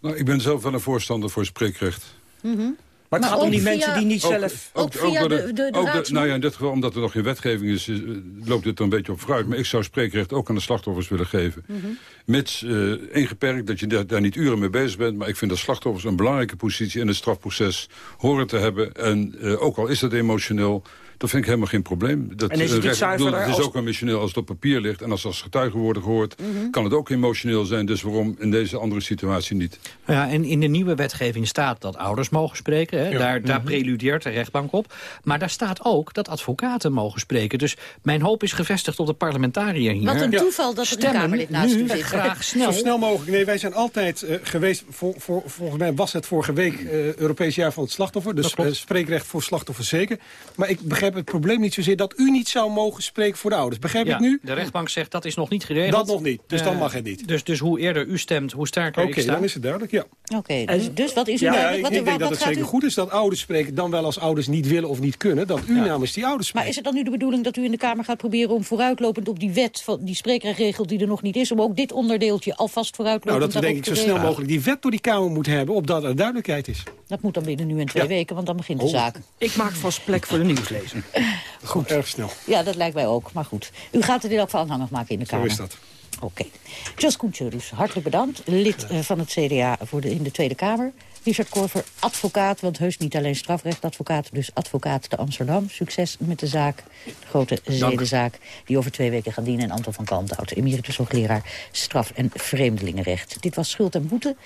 [SPEAKER 10] Nou, ik ben zelf wel een voorstander voor spreekrecht.
[SPEAKER 6] Mm -hmm.
[SPEAKER 9] Maar het
[SPEAKER 6] maar
[SPEAKER 9] gaat om die
[SPEAKER 6] via,
[SPEAKER 9] mensen die niet
[SPEAKER 10] ook,
[SPEAKER 9] zelf...
[SPEAKER 6] Ook, ook via de, de, de,
[SPEAKER 10] ook de, Nou ja, in dit geval, omdat er nog geen wetgeving is, is loopt dit er een beetje op vooruit. Maar ik zou spreekrecht ook aan de slachtoffers willen geven. Mm -hmm. Mits uh, ingeperkt dat je daar, daar, niet uren mee bezig bent. Maar ik vind dat slachtoffers een belangrijke positie in het strafproces horen te hebben. En uh, ook al is dat emotioneel... Dat vind ik helemaal geen probleem. Dat,
[SPEAKER 9] en is het,
[SPEAKER 10] recht,
[SPEAKER 9] bedoel,
[SPEAKER 10] het is
[SPEAKER 9] als...
[SPEAKER 10] ook emotioneel als het op papier ligt. En als als getuigen worden gehoord, mm -hmm. kan het ook emotioneel zijn. Dus waarom in deze andere situatie niet?
[SPEAKER 12] Ja, en in de nieuwe wetgeving staat dat ouders mogen spreken. Hè? Ja. Daar, daar mm -hmm. preludeert de rechtbank op. Maar daar staat ook dat advocaten mogen spreken. Dus mijn hoop is gevestigd op de parlementariër hier.
[SPEAKER 6] Wat een toeval dat er een Kamerlid naast u zit.
[SPEAKER 12] graag snel.
[SPEAKER 11] Zo snel mogelijk. Nee, wij zijn altijd uh, geweest... Volgens mij was het vorige week uh, Europees jaar van het slachtoffer. Dus uh, spreekrecht voor slachtoffers zeker. Maar ik begrijp het probleem niet zo dat u niet zou mogen spreken voor de ouders. Begrijp
[SPEAKER 12] ja,
[SPEAKER 11] ik nu?
[SPEAKER 12] de rechtbank zegt dat is nog niet geregeld.
[SPEAKER 11] Dat nog niet, dus uh, dan mag het niet.
[SPEAKER 12] Dus, dus hoe eerder u stemt, hoe sterker
[SPEAKER 11] okay,
[SPEAKER 12] ik sta.
[SPEAKER 11] dan is het duidelijk, ja.
[SPEAKER 6] Oké, okay, dus, dus, wat is u
[SPEAKER 11] ja,
[SPEAKER 6] nou?
[SPEAKER 11] Ja,
[SPEAKER 6] wat,
[SPEAKER 11] ik denk
[SPEAKER 6] wat,
[SPEAKER 11] dat het zeker
[SPEAKER 6] u...
[SPEAKER 11] goed is dat ouders spreken... dan wel als ouders niet willen of niet kunnen... dat u ja. namens die ouders spreekt.
[SPEAKER 6] Maar is het dan nu de bedoeling dat u in de Kamer gaat proberen... om vooruitlopend op die wet, van die spreekrechtregel die er nog niet is... om ook dit onderdeeltje alvast vooruitlopend
[SPEAKER 11] Nou, dat we denk ik zo snel mogelijk die wet door die Kamer moeten hebben... opdat er duidelijkheid is.
[SPEAKER 6] Dat moet dan binnen nu en twee weken, want dan begint de
[SPEAKER 11] oh.
[SPEAKER 6] zaak.
[SPEAKER 9] Ik maak vast plek voor de nieuwslezer.
[SPEAKER 11] goed. Erg snel.
[SPEAKER 6] Ja, dat lijkt mij ook, maar goed. U gaat het in elk geval aanhangig maken in de Kamer.
[SPEAKER 11] Zo is dat.
[SPEAKER 6] Oké. Okay. Jos Koentje dus, hartelijk bedankt. Lid uh, van het CDA voor de, in de Tweede Kamer. Richard Korver, advocaat, want heus niet alleen strafrechtadvocaat... dus advocaat te Amsterdam. Succes met de zaak, de grote zedenzaak... die over twee weken gaat dienen. En Anton van Kalmthout, emeritus hoogleraar straf- en vreemdelingenrecht. Dit was Schuld en Boete.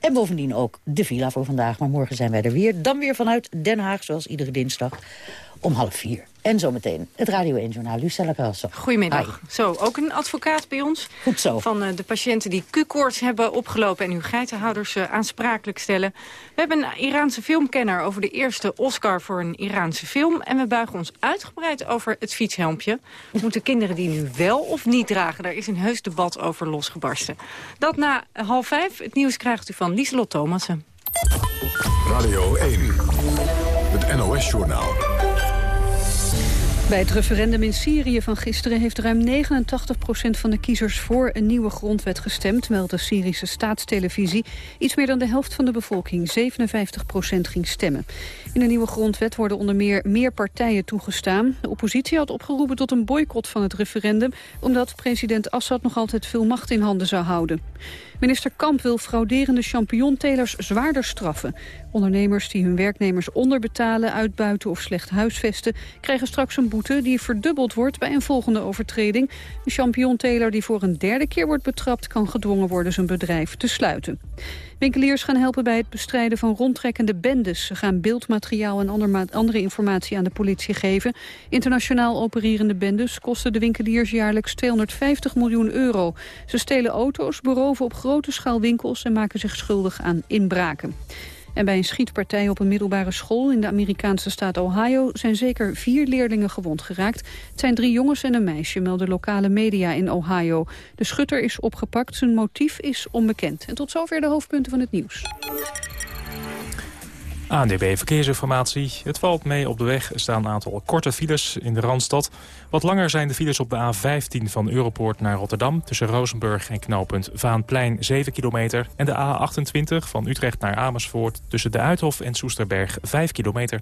[SPEAKER 6] En bovendien ook de villa voor vandaag. Maar morgen zijn wij er weer. Dan weer vanuit Den Haag, zoals iedere dinsdag om half vier. En zometeen het Radio 1-journaal. Lucella Carlso.
[SPEAKER 13] Goedemiddag. Zo, ook een advocaat bij ons.
[SPEAKER 6] Goed zo.
[SPEAKER 13] Van uh, de patiënten die Q-koorts hebben opgelopen... en uw geitenhouders uh, aansprakelijk stellen. We hebben een Iraanse filmkenner over de eerste Oscar voor een Iraanse film. En we buigen ons uitgebreid over het fietshelmpje. Moeten kinderen die nu wel of niet dragen? Daar is een heus debat over losgebarsten. Dat na half vijf. Het nieuws krijgt u van Lieselot Thomassen.
[SPEAKER 1] Radio 1. Het NOS-journaal.
[SPEAKER 2] Bij het referendum in Syrië van gisteren heeft ruim 89% van de kiezers voor een nieuwe grondwet gestemd, meldt de Syrische staatstelevisie. Iets meer dan de helft van de bevolking, 57% ging stemmen. In de nieuwe grondwet worden onder meer meer partijen toegestaan. De oppositie had opgeroepen tot een boycott van het referendum, omdat president Assad nog altijd veel macht in handen zou houden. Minister Kamp wil frauderende champignontelers zwaarder straffen. Ondernemers die hun werknemers onderbetalen, uitbuiten of slecht huisvesten... krijgen straks een boete die verdubbeld wordt bij een volgende overtreding. Een champignonteler die voor een derde keer wordt betrapt... kan gedwongen worden zijn bedrijf te sluiten. Winkeliers gaan helpen bij het bestrijden van rondtrekkende bendes. Ze gaan beeldmateriaal en andere informatie aan de politie geven. Internationaal opererende bendes kosten de winkeliers jaarlijks 250 miljoen euro. Ze stelen auto's, beroven op grote schaal winkels en maken zich schuldig aan inbraken. En bij een schietpartij op een middelbare school in de Amerikaanse staat Ohio zijn zeker vier leerlingen gewond geraakt. Het zijn drie jongens en een meisje, melden lokale media in Ohio. De schutter is opgepakt, zijn motief is onbekend. En tot zover de hoofdpunten van het nieuws.
[SPEAKER 5] ANDB Verkeersinformatie. Het valt mee op de weg. Er staan een aantal korte files in de Randstad. Wat langer zijn de files op de A15 van Europoort naar Rotterdam... tussen Rozenburg en knooppunt Vaanplein 7 kilometer... en de A28 van Utrecht naar Amersfoort... tussen de Uithof en Soesterberg 5 kilometer.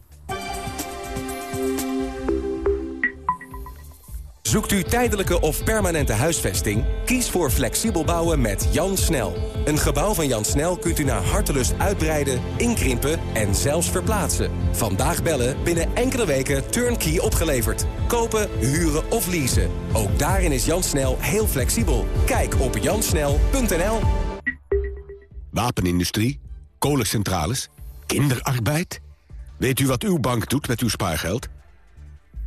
[SPEAKER 14] Zoekt u tijdelijke of permanente huisvesting? Kies voor flexibel bouwen met Jan Snel. Een gebouw van Jan Snel kunt u naar hartelust uitbreiden, inkrimpen en zelfs verplaatsen. Vandaag bellen, binnen enkele weken turnkey opgeleverd. Kopen, huren of leasen. Ook daarin is Jan Snel heel flexibel. Kijk op jansnel.nl
[SPEAKER 15] Wapenindustrie, kolencentrales, kinderarbeid. Weet u wat uw bank doet met uw spaargeld?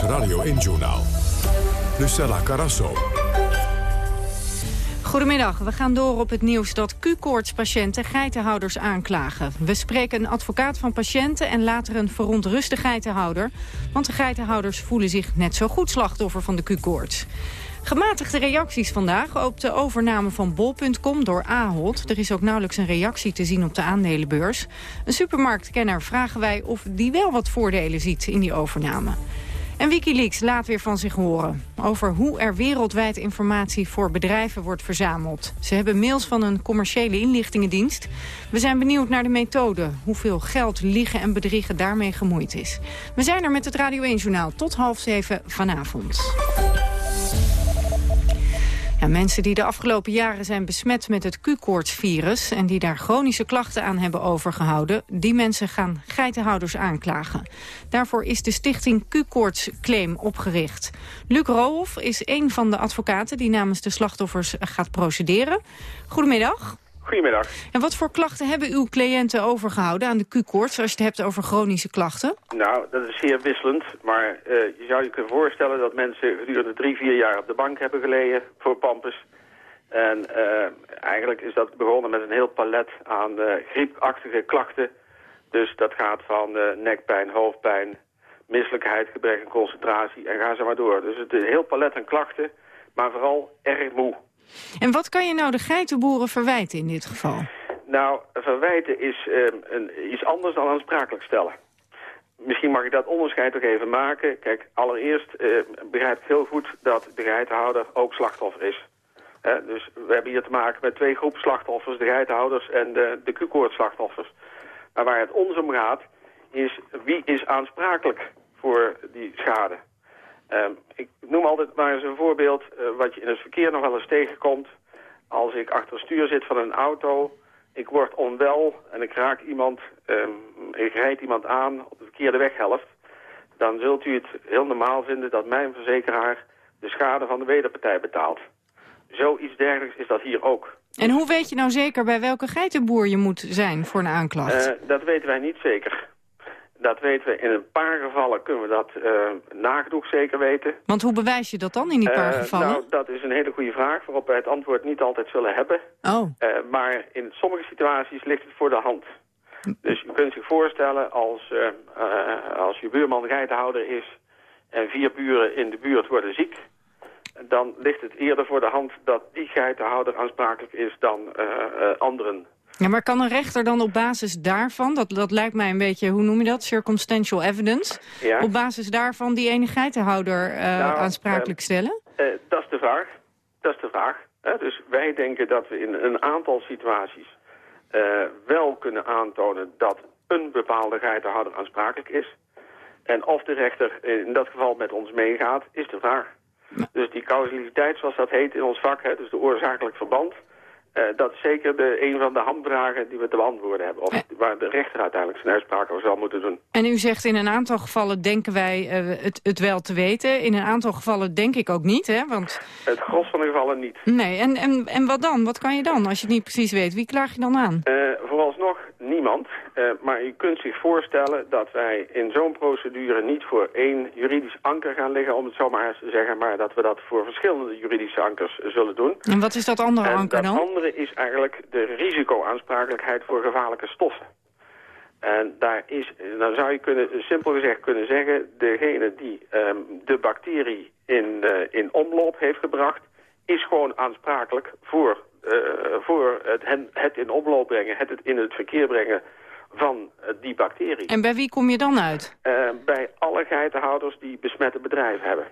[SPEAKER 1] Radio 1-journaal. Lucella Carasso.
[SPEAKER 13] Goedemiddag, we gaan door op het nieuws dat Q-koortspatiënten geitenhouders aanklagen. We spreken een advocaat van patiënten en later een verontruste geitenhouder. Want de geitenhouders voelen zich net zo goed slachtoffer van de Q-koorts. Gematigde reacties vandaag op de overname van bol.com door Ahold. Er is ook nauwelijks een reactie te zien op de aandelenbeurs. Een supermarktkenner vragen wij of die wel wat voordelen ziet in die overname. En Wikileaks laat weer van zich horen over hoe er wereldwijd informatie voor bedrijven wordt verzameld. Ze hebben mails van een commerciële inlichtingendienst. We zijn benieuwd naar de methode, hoeveel geld, liegen en bedriegen daarmee gemoeid is. We zijn er met het Radio 1-journaal tot half zeven vanavond mensen die de afgelopen jaren zijn besmet met het Q-koortsvirus... en die daar chronische klachten aan hebben overgehouden... die mensen gaan geitenhouders aanklagen. Daarvoor is de stichting Q-koorts Claim opgericht. Luc Roohoff is een van de advocaten die namens de slachtoffers gaat procederen. Goedemiddag.
[SPEAKER 16] Goedemiddag.
[SPEAKER 13] En wat voor klachten hebben uw cliënten overgehouden aan de Q-koorts... als je het hebt over chronische klachten?
[SPEAKER 16] Nou, dat is zeer wisselend. Maar uh, je zou je kunnen voorstellen dat mensen gedurende drie, vier jaar op de bank hebben gelegen voor pampus. En uh, eigenlijk is dat begonnen met een heel palet aan uh, griepachtige klachten. Dus dat gaat van nekpijn, hoofdpijn, misselijkheid, gebrek aan concentratie en ga zo maar door. Dus het is een heel palet aan klachten maar vooral erg moe.
[SPEAKER 13] En wat kan je nou de geitenboeren verwijten in dit geval?
[SPEAKER 16] Nou, verwijten is ehm, iets anders dan aansprakelijk stellen. Misschien mag ik dat onderscheid toch even maken. Kijk, allereerst eh, begrijp ik heel goed dat de geitenhouder ook slachtoffer is. Dus we hebben hier te maken met twee groepen slachtoffers, de geitenhouders en de, de Q-koortslachtoffers. Maar waar het ons om gaat, is wie is aansprakelijk voor die schade. Ehm, ik noem altijd maar eens een voorbeeld eh, wat je in het verkeer nog wel eens tegenkomt. Als ik achter het stuur zit van een auto, ik word onwel en ik raak iemand, ehm, ik rijd iemand aan op de verkeerde weghelft, dan zult u het heel normaal vinden dat mijn verzekeraar de schade van de wederpartij betaalt. Zoiets dergelijks is dat hier ook.
[SPEAKER 13] En hoe weet je nou zeker bij welke geitenboer je moet zijn voor een aanklacht?
[SPEAKER 16] Uh, dat weten wij niet zeker. Dat weten we in een paar gevallen kunnen we dat uh, nagenoeg zeker weten.
[SPEAKER 13] Want hoe bewijs je dat dan in die paar
[SPEAKER 16] uh,
[SPEAKER 13] gevallen?
[SPEAKER 16] Nou, dat is een hele goede vraag waarop wij het antwoord niet altijd zullen hebben.
[SPEAKER 13] Oh.
[SPEAKER 16] maar in sommige situaties ligt het voor de hand. Dus u kunt zich voorstellen als, als je buurman geitenhouder is en vier buren in de buurt worden ziek dan ligt het eerder voor de hand dat die geitenhouder aansprakelijk is dan anderen.
[SPEAKER 13] Ja, maar kan een rechter dan op basis daarvan, dat, dat lijkt mij een beetje, hoe noem je dat, circumstantial evidence,
[SPEAKER 16] ja.
[SPEAKER 13] op basis daarvan die ene geitenhouder uh, nou, aansprakelijk stellen?
[SPEAKER 16] dat is de vraag. Dat is de vraag. Dus wij denken dat we in een aantal situaties wel kunnen aantonen dat een bepaalde geitenhouder aansprakelijk is. En of de rechter in dat geval met ons meegaat, is de vraag. Dus die causaliteit, zoals dat heet in ons vak, hè, dus de oorzakelijk verband... Uh, dat is zeker de, een van de handvragen die we te beantwoorden hebben. Of waar de rechter uiteindelijk zijn uitspraak over zal moeten doen.
[SPEAKER 13] En u zegt in een aantal gevallen denken wij uh, het, het wel te weten. In een aantal gevallen denk ik ook niet, hè? Want...
[SPEAKER 16] Het gros van de gevallen niet.
[SPEAKER 13] Nee, en, en, en wat dan? Wat kan je dan als je het niet precies weet? Wie klaag je dan aan?
[SPEAKER 16] Niemand. maar je kunt zich voorstellen dat wij in zo'n procedure niet voor één juridisch anker gaan liggen, om het zo maar eens te zeggen, maar dat we dat voor verschillende juridische ankers zullen doen.
[SPEAKER 13] En wat is dat andere
[SPEAKER 16] en
[SPEAKER 13] anker dan?
[SPEAKER 16] Dat andere is eigenlijk de risicoaanspraakelijkheid voor gevaarlijke stoffen. En daar is, dan zou je kunnen, simpel gezegd kunnen zeggen, degene die um, de bacterie in, uh, in omloop heeft gebracht, is gewoon aansprakelijk voor, voor het, het in omloop brengen, het in het verkeer brengen van uh, die bacterie.
[SPEAKER 13] En bij wie kom je dan uit?
[SPEAKER 16] bij alle geitenhouders die besmette bedrijven hebben.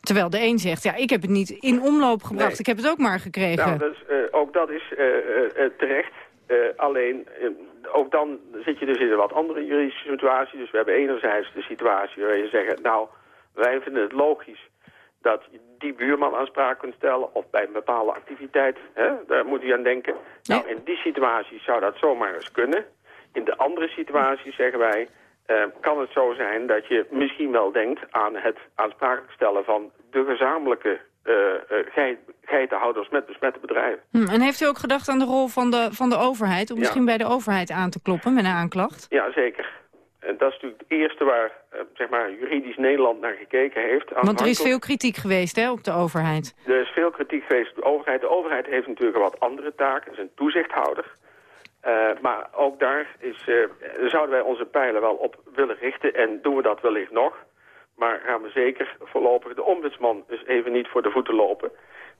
[SPEAKER 13] Terwijl de een zegt, ja, ik heb het niet in omloop gebracht,
[SPEAKER 16] nee.
[SPEAKER 13] ik heb het ook maar gekregen.
[SPEAKER 16] Nou, dus, uh, ook dat is uh, uh, terecht. alleen, ook dan zit je dus in een wat andere juridische situatie. Dus we hebben enerzijds de situatie waar je zegt, nou, wij vinden het logisch dat je die buurman aanspraak kunt stellen of bij een bepaalde activiteit, hè, daar moet je aan denken. Nou, in die situatie zou dat zomaar eens kunnen. In de andere situatie zeggen wij, uh, kan het zo zijn dat je misschien wel denkt aan het aansprakelijk stellen van de gezamenlijke uh, geitenhouders met besmette bedrijven.
[SPEAKER 13] Hm, en heeft u ook gedacht aan de rol van de, van de overheid, om
[SPEAKER 16] Ja.
[SPEAKER 13] misschien bij de overheid aan te kloppen met een aanklacht?
[SPEAKER 16] Ja, zeker. En dat is natuurlijk het eerste waar zeg maar, juridisch Nederland naar gekeken heeft.
[SPEAKER 13] Want er is veel kritiek geweest hè, op de overheid.
[SPEAKER 16] Er is veel kritiek geweest op de overheid. De overheid heeft natuurlijk een wat andere taken. Is een toezichthouder. Uh, maar ook daar is, uh, zouden wij onze pijlen wel op willen richten. En doen we dat wellicht nog. Maar gaan we zeker voorlopig de ombudsman dus even niet voor de voeten lopen.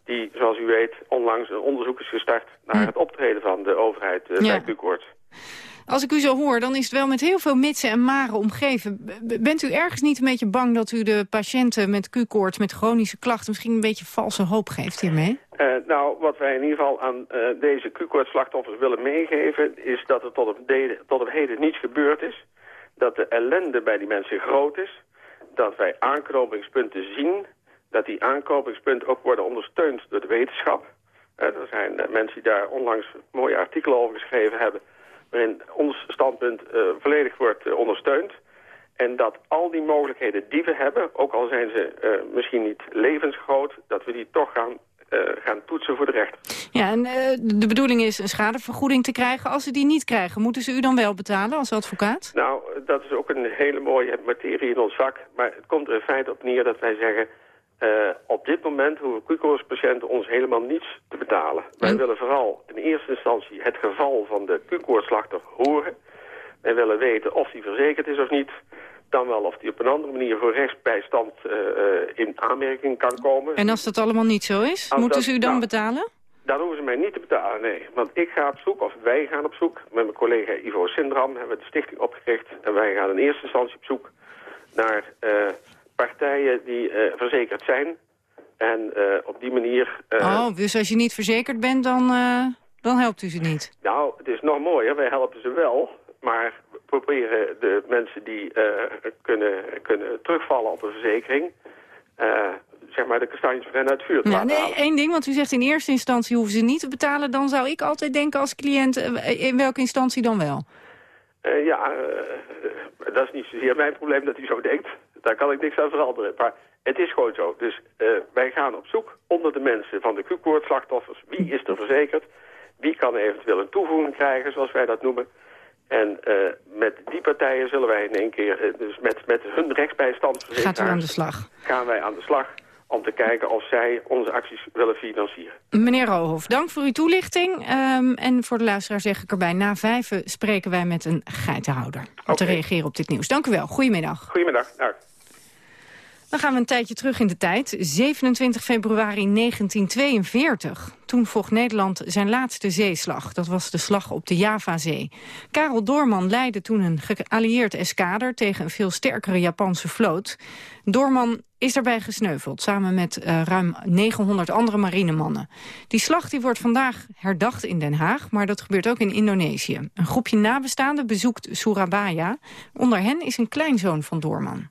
[SPEAKER 16] Die, zoals u weet, onlangs een onderzoek is gestart... naar het optreden van de overheid uh,
[SPEAKER 13] Ja.
[SPEAKER 16] bij Q-koorts.
[SPEAKER 13] Als ik u zo hoor, dan is het wel met heel veel mitsen en maren omgeven. Bent u ergens niet een beetje bang dat u de patiënten met Q-koorts, met chronische klachten... misschien een beetje valse hoop geeft hiermee?
[SPEAKER 16] Uh, nou, wat wij in ieder geval aan uh, deze Q-koortslachtoffers willen meegeven... is dat er tot op, tot op heden niets gebeurd is. Dat de ellende bij die mensen groot is. Dat wij aanknopingspunten zien. Dat die aanknopingspunten ook worden ondersteund door de wetenschap. Uh, er zijn eh, mensen die daar onlangs mooie artikelen over geschreven hebben... waarin ons standpunt uh, volledig wordt uh, ondersteund. En dat al die mogelijkheden die we hebben, ook al zijn ze uh, misschien niet levensgroot... dat we die toch gaan, uh, gaan toetsen voor de rechter.
[SPEAKER 13] Ja, en uh, de bedoeling is een schadevergoeding te krijgen. Als ze die niet krijgen, moeten ze u dan wel betalen als advocaat?
[SPEAKER 16] Nou, dat is ook een hele mooie materie in ons vak. Maar het komt er in feite op neer dat wij zeggen... Uh, op dit moment hoeven Q-koortspatiënten ons helemaal niets te betalen. Wij willen vooral in eerste instantie het geval van de Q-koortslachter horen. Wij willen weten of die verzekerd is of niet. dan wel of die op een andere manier voor rechtsbijstand uh, in aanmerking kan komen.
[SPEAKER 13] En als dat allemaal niet zo is, moeten ze u dan nou, betalen?
[SPEAKER 16] Dan hoeven ze mij niet te betalen, nee. Want ik ga op zoek, of wij gaan op zoek, met mijn collega Ivo Sindram hebben we de stichting opgericht. En wij gaan in eerste instantie op zoek naar uh, partijen die verzekerd zijn. En op die manier...
[SPEAKER 13] oh, dus als je niet verzekerd bent, dan, dan helpt u ze niet?
[SPEAKER 16] Nou, het is nog mooier. Wij helpen ze wel. Maar we proberen de mensen die kunnen, kunnen terugvallen op een verzekering... Zeg maar de kastanjes van uit het vuur te
[SPEAKER 13] ja, Nee, één ding, want u zegt in eerste instantie hoeven ze niet te betalen. Dan zou ik altijd denken als cliënt, in welke instantie dan wel?
[SPEAKER 16] ja, dat is niet zozeer mijn probleem dat u zo denkt. Daar kan ik niks aan veranderen. Maar het is gewoon zo. Dus wij gaan op zoek onder de mensen van de Q-koortslachtoffers. Wie is er verzekerd? Wie kan eventueel een toevoeging krijgen, zoals wij dat noemen? En uh, met die partijen zullen wij in één keer, uh, dus met, met hun rechtsbijstand...
[SPEAKER 13] Gaat u aan de slag?
[SPEAKER 16] Gaan wij aan de slag om te kijken of zij onze acties willen financieren.
[SPEAKER 13] Meneer Rohoff, dank voor uw toelichting. Um, en voor de luisteraar zeg ik erbij, na vijven spreken wij met een geitenhouder. Om okay. te reageren op dit nieuws. Dank u wel. Goedemiddag.
[SPEAKER 16] Goedemiddag. Dag.
[SPEAKER 13] Dan gaan we een tijdje terug in de tijd. 27 februari 1942. Toen vocht Nederland zijn laatste zeeslag. Dat was de slag op de Javazee. Karel Doorman leidde toen een geallieerd eskader... tegen een veel sterkere Japanse vloot. Doorman is daarbij gesneuveld, samen met uh, ruim 900 andere marinemannen. Die slag die wordt vandaag herdacht in Den Haag, maar dat gebeurt ook in Indonesië. Een groepje nabestaanden bezoekt Surabaya. Onder hen is een kleinzoon van Doorman.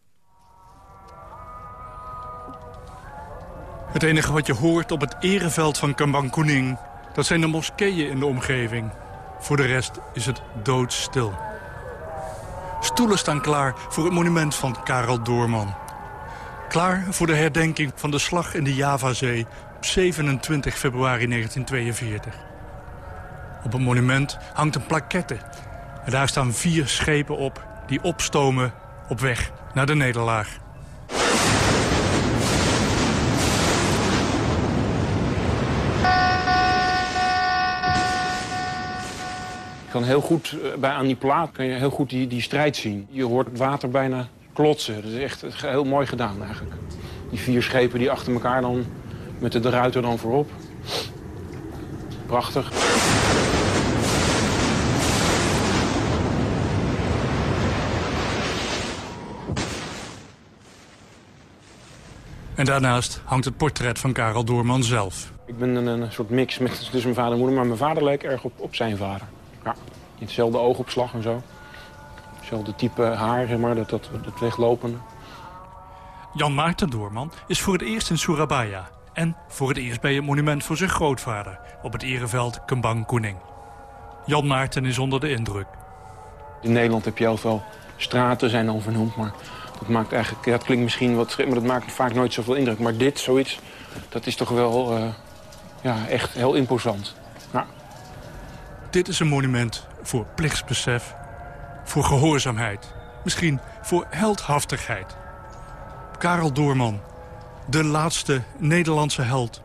[SPEAKER 17] Het enige wat je hoort op het ereveld van Kambang dat zijn de moskeeën in de omgeving. Voor de rest is het doodstil. Stoelen staan klaar voor het monument van Karel Doorman. Klaar voor de herdenking van de slag in de Javazee op 27 februari 1942. Op het monument hangt een plaquette. En daar staan vier schepen op die opstomen op weg naar de nederlaag.
[SPEAKER 18] Kan heel goed, eh, bij, aan die plaat kan je heel goed die, die strijd zien. Je hoort het water bijna klotsen. Dat is echt heel mooi gedaan eigenlijk. Die vier schepen die achter elkaar dan, met de ruiter dan voorop. Prachtig.
[SPEAKER 17] En daarnaast hangt het portret van Karel Doorman zelf.
[SPEAKER 18] Ik ben een, een soort mix met, tussen mijn vader en moeder, maar mijn vader leek erg op, op zijn vader. Ja, hetzelfde oogopslag en zo. Hetzelfde type haar, zeg maar, dat, dat, dat weglopende.
[SPEAKER 17] Jan Maarten Doorman is voor het eerst in Surabaya... en voor het eerst bij het monument voor zijn grootvader... op het ereveld Kembang Kuning. Jan Maarten is onder de indruk.
[SPEAKER 18] In Nederland heb je heel veel straten zijn dan vernoemd... maar dat, maakt eigenlijk, dat klinkt misschien wat maar dat maakt vaak nooit zoveel indruk. Maar dit, zoiets, dat is toch wel uh, ja, echt heel imposant.
[SPEAKER 17] Dit is een monument voor plichtsbesef, voor gehoorzaamheid. Misschien voor heldhaftigheid. Karel Doorman, de laatste Nederlandse held.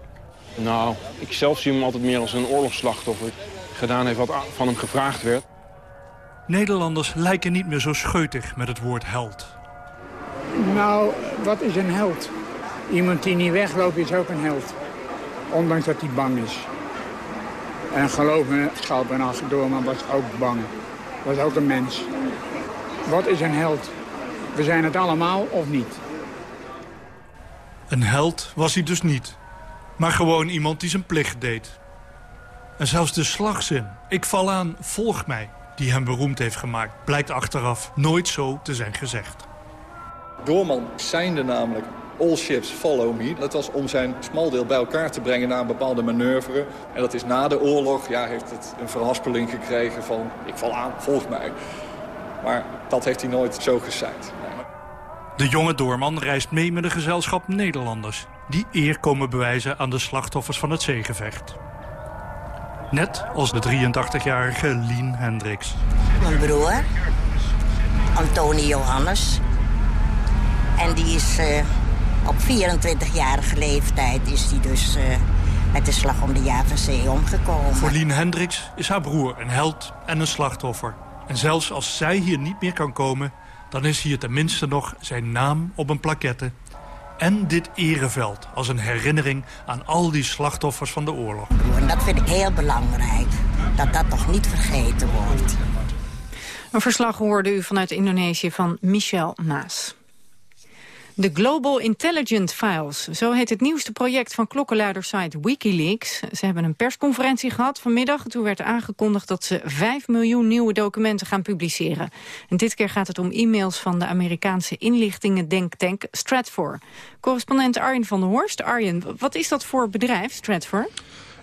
[SPEAKER 18] Nou, ik zelf zie hem altijd meer als een oorlogsslachtoffer. Gedaan heeft wat van hem gevraagd werd.
[SPEAKER 17] Nederlanders lijken niet meer zo scheutig met het woord held.
[SPEAKER 19] Nou, wat is een held? Iemand die niet wegloopt is ook een held. Ondanks dat hij bang is. En geloof me, Schalpenach Doorman was ook bang. Was ook een mens. Wat is een held? We zijn het allemaal of niet?
[SPEAKER 17] Een held was hij dus niet. Maar gewoon iemand die zijn plicht deed. En zelfs de slagzin, ik val aan, volg mij, die hem beroemd heeft gemaakt... blijkt achteraf nooit zo te zijn gezegd.
[SPEAKER 20] Doorman zijnde namelijk All ships follow me. Dat was om zijn smaldeel bij elkaar te brengen na een bepaalde manoeuvre. En dat is na de oorlog, ja, heeft het een verhaspeling gekregen van... ik val aan, volg mij. Maar dat heeft hij nooit zo gezegd.
[SPEAKER 17] De jonge doorman reist mee met een gezelschap Nederlanders... die eer komen bewijzen aan de slachtoffers van het zeegevecht. Net als de 83-jarige Lien Hendricks.
[SPEAKER 21] Mijn broer, Antonie Johannes. En die is uh, op 24-jarige leeftijd is hij dus uh, met de slag om de Javazee omgekomen.
[SPEAKER 17] Voor Lien Hendricks is haar broer een held en een slachtoffer. En zelfs als zij hier niet meer kan komen... dan is hier tenminste nog zijn naam op een plaquette... en dit ereveld als een herinnering aan al die slachtoffers van de oorlog.
[SPEAKER 22] En dat vind ik heel belangrijk, dat dat toch niet vergeten wordt.
[SPEAKER 13] Een verslag hoorde u vanuit Indonesië van Michel Maas. De Global Intelligent Files, zo heet het nieuwste project van klokkenluidersite Wikileaks. Ze hebben een persconferentie gehad vanmiddag. Toen werd aangekondigd dat ze 5 miljoen nieuwe documenten gaan publiceren. En dit keer gaat het om e-mails van de Amerikaanse inlichtingen denktank Stratfor. Correspondent Arjen van der Horst. Arjen, wat is dat voor bedrijf, Stratfor?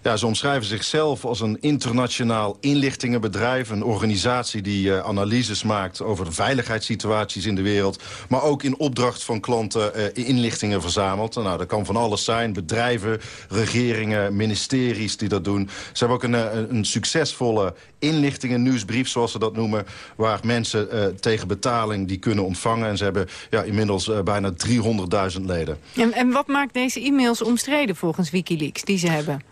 [SPEAKER 23] Ja, ze omschrijven zichzelf als een internationaal inlichtingenbedrijf. Een organisatie die uh, analyses maakt over veiligheidssituaties in de wereld. Maar ook in opdracht van klanten uh, inlichtingen verzamelt. Nou, dat kan van alles zijn. Bedrijven, regeringen, ministeries die dat doen. Ze hebben ook een, eh, een, succesvolle inlichtingen nieuwsbrief, zoals ze dat noemen... waar mensen uh, tegen betaling die kunnen ontvangen. En ze hebben ja, inmiddels bijna 300.000 leden.
[SPEAKER 13] En, en wat maakt deze e-mails omstreden volgens Wikileaks die ze hebben?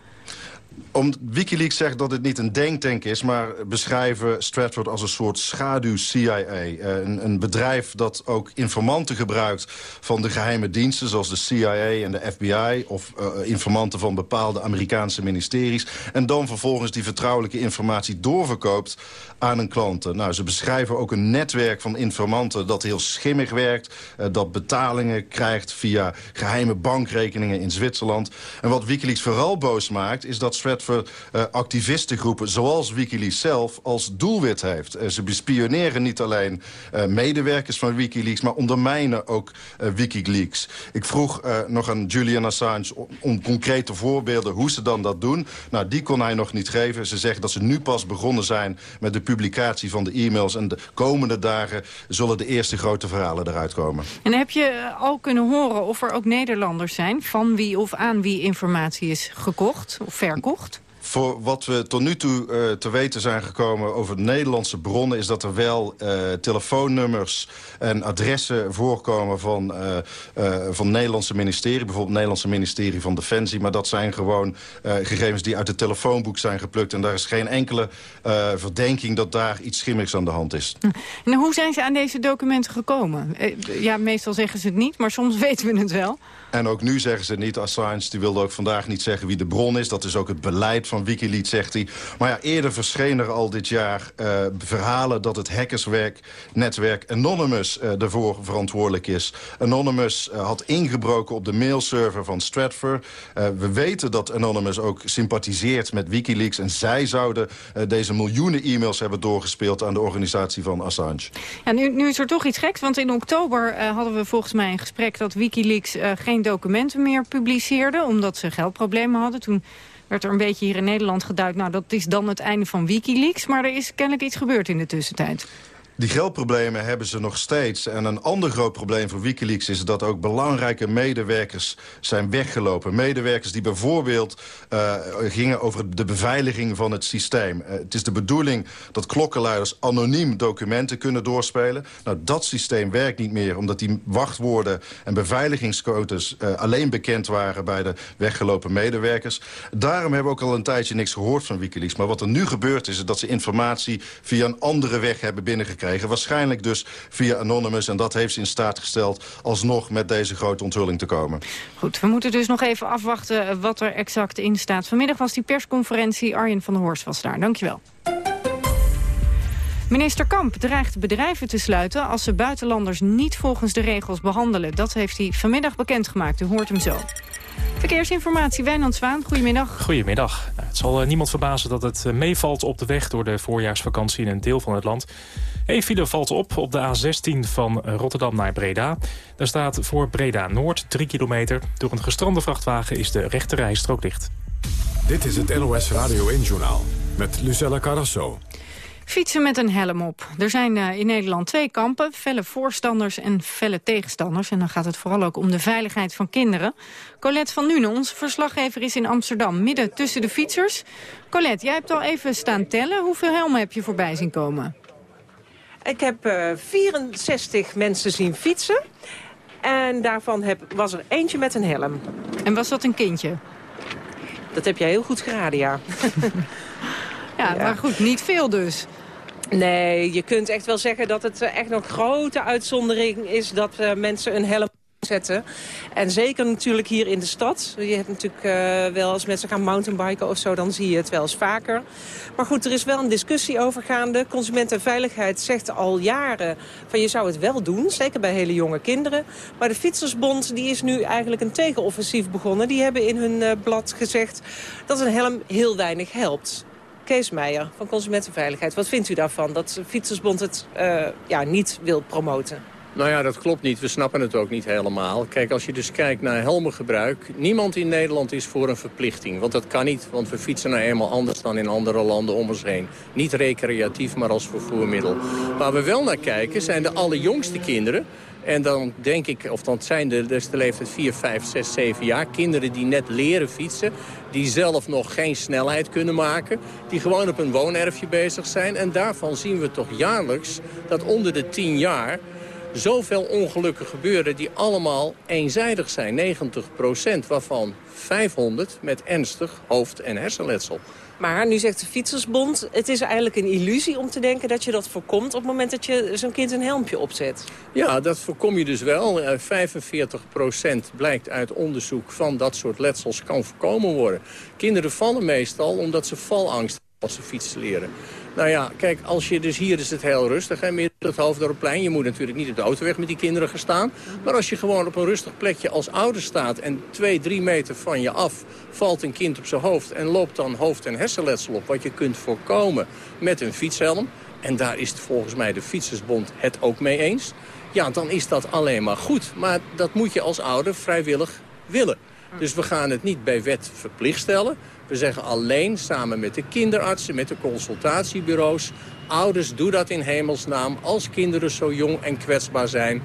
[SPEAKER 23] Om Wikileaks zegt dat het niet een denktank is... maar beschrijven Stratford als een soort schaduw-CIA. Een, een, bedrijf dat ook informanten gebruikt van de geheime diensten... zoals de CIA en de FBI... of uh, informanten van bepaalde Amerikaanse ministeries... en dan vervolgens die vertrouwelijke informatie doorverkoopt aan een klant. Nou, ze beschrijven ook een netwerk van informanten dat heel schimmig werkt... Uh, dat betalingen krijgt via geheime bankrekeningen in Zwitserland. En wat Wikileaks vooral boos maakt... is dat Stratford uh, activistengroepen zoals Wikileaks zelf als doelwit heeft. Uh, ze bespioneren niet alleen uh, medewerkers van Wikileaks... maar ondermijnen ook Wikileaks. Ik vroeg nog aan Julian Assange om, om, concrete voorbeelden... hoe ze dan dat doen. Nou, die kon hij nog niet geven. Ze zeggen dat ze nu pas begonnen zijn met de publicatie van de e-mails... en de komende dagen zullen de eerste grote verhalen eruit komen.
[SPEAKER 13] En heb je al kunnen horen of er ook Nederlanders zijn... van wie of aan wie informatie is gekocht of verkocht?
[SPEAKER 23] Voor wat we tot nu toe uh, te weten zijn gekomen over Nederlandse bronnen... is dat er wel uh, telefoonnummers en adressen voorkomen van, uh, van Nederlandse ministerie. Bijvoorbeeld het Nederlandse ministerie van Defensie. Maar dat zijn gewoon gegevens die uit het telefoonboek zijn geplukt. En daar is geen enkele verdenking dat daar iets schimmigs aan de hand is.
[SPEAKER 13] En hoe zijn ze aan deze documenten gekomen? Ja, meestal zeggen ze het niet, maar soms weten we het wel.
[SPEAKER 23] En ook nu zeggen ze niet. Assange die wilde ook vandaag niet zeggen wie de bron is. Dat is ook het beleid van Wikileaks, zegt hij. Maar ja, eerder verschenen er al dit jaar uh, verhalen... dat het hackersnetwerk Anonymous uh, ervoor verantwoordelijk is. Anonymous uh, had ingebroken op de mailserver van Stratfor. we weten dat Anonymous ook sympathiseert met Wikileaks... en zij zouden deze miljoenen e-mails hebben doorgespeeld... aan de organisatie van Assange.
[SPEAKER 13] Ja, nu, nu is er toch iets geks, want in oktober hadden we volgens mij een gesprek... dat Wikileaks geen documenten meer publiceerden... omdat ze geldproblemen hadden. Toen werd er een beetje hier in Nederland geduid... nou, dat is dan het einde van Wikileaks. Maar er is kennelijk iets gebeurd in de tussentijd.
[SPEAKER 23] Die geldproblemen hebben ze nog steeds. En een ander groot probleem voor Wikileaks is dat ook belangrijke medewerkers zijn weggelopen. Medewerkers die bijvoorbeeld uh, gingen over de beveiliging van het systeem. Uh, het is de bedoeling dat klokkenluiders anoniem documenten kunnen doorspelen. Nou, dat systeem werkt niet meer omdat die wachtwoorden en beveiligingscodes uh, alleen bekend waren bij de weggelopen medewerkers. Daarom hebben we ook al een tijdje niks gehoord van Wikileaks. Maar wat er nu gebeurt is dat ze informatie via een andere weg hebben binnengekregen gekregen. Waarschijnlijk dus via Anonymous. En dat heeft ze in staat gesteld alsnog met deze grote onthulling te komen.
[SPEAKER 13] Goed, we moeten dus nog even afwachten wat er exact in staat. Vanmiddag was die persconferentie. Arjen van der Horst was daar. Dankjewel. Minister Kamp dreigt bedrijven te sluiten als ze buitenlanders niet volgens de regels behandelen. Dat heeft hij vanmiddag bekendgemaakt. U hoort hem zo. Verkeersinformatie, Wijnand Zwaan, goedemiddag.
[SPEAKER 5] Goedemiddag. Nou, het zal uh, niemand verbazen dat het uh, meevalt op de weg... door de voorjaarsvakantie in een deel van het land. Eén file valt op op de A16 van Rotterdam naar Breda. Daar staat voor Breda Noord 3 kilometer. Door een gestrande vrachtwagen is de rechte rijstrook dicht.
[SPEAKER 1] Dit is het NOS Radio 1-journaal met Lucella Carrasso.
[SPEAKER 13] Fietsen met een helm op. Er zijn uh, in Nederland twee kampen, felle voorstanders en felle tegenstanders. En dan gaat het vooral ook om de veiligheid van kinderen. Colette van Nuenen, onze verslaggever, is in Amsterdam, midden tussen de fietsers. Colette, jij hebt al even staan tellen. Hoeveel helmen heb je voorbij zien komen?
[SPEAKER 24] Ik heb uh, 64 mensen zien fietsen. En daarvan heb, was er eentje met een helm.
[SPEAKER 13] En was dat een kindje?
[SPEAKER 24] Dat heb jij heel goed geraden, ja.
[SPEAKER 13] ja, ja, maar goed, niet veel dus.
[SPEAKER 24] Nee, je kunt echt wel zeggen dat het echt nog grote uitzondering is... dat mensen een helm En zeker natuurlijk hier in de stad. Je hebt natuurlijk uh, wel als mensen gaan mountainbiken of zo, dan zie je het wel eens vaker. Maar goed, er is wel een discussie over gaande. Consumentenveiligheid zegt al jaren van je zou het wel doen. Zeker bij hele jonge kinderen. Maar de Fietsersbond die is nu eigenlijk een tegenoffensief begonnen. Die hebben in hun uh, blad gezegd dat een helm heel weinig helpt. Kees Meijer van Consumentenveiligheid. Wat vindt u daarvan dat de Fietsersbond het uh, ja, niet wil promoten?
[SPEAKER 25] Nou ja, dat klopt niet. We snappen het ook niet helemaal. Kijk, als je dus kijkt naar helmengebruik... niemand in Nederland is voor een verplichting. Want dat kan niet, want we fietsen nou eenmaal anders dan in andere landen om ons heen. Niet recreatief, maar als vervoermiddel. Waar we wel naar kijken zijn de allerjongste kinderen... En dan denk ik, of dan zijn de, dus de leeftijd 4, 5, 6, 7 jaar. Kinderen die net leren fietsen. Die zelf nog geen snelheid kunnen maken. Die gewoon op een woonerfje bezig zijn. En daarvan zien we toch jaarlijks dat onder de 10 jaar zoveel ongelukken gebeuren die allemaal eenzijdig zijn. 90% waarvan 500 met ernstig hoofd- en hersenletsel.
[SPEAKER 24] Maar nu zegt de Fietsersbond, het is eigenlijk een illusie om te denken dat je dat voorkomt op het moment dat je zo'n kind een helmpje opzet.
[SPEAKER 25] Ja, dat voorkom je dus wel. 45% eh, blijkt uit onderzoek van dat soort letsels kan voorkomen worden. Kinderen vallen meestal omdat ze valangst hebben als ze fietsen leren. Nou ja, kijk, als je dus hier is het heel rustig, midden op het Hoofddorpplein. Je moet natuurlijk niet op de autoweg met die kinderen gaan staan. Maar als je gewoon op een rustig plekje als ouder staat... en twee, drie meter van je af valt een kind op zijn hoofd... en loopt dan hoofd- en hersenletsel op, wat je kunt voorkomen met een fietshelm... en daar is volgens mij de Fietsersbond het ook mee eens... ja, dan is dat alleen maar goed. Maar dat moet je als ouder vrijwillig willen. Dus we gaan het niet bij wet verplicht stellen. We zeggen alleen samen met de kinderartsen, met de consultatiebureaus... ouders, doe dat in hemelsnaam als kinderen zo jong en kwetsbaar zijn...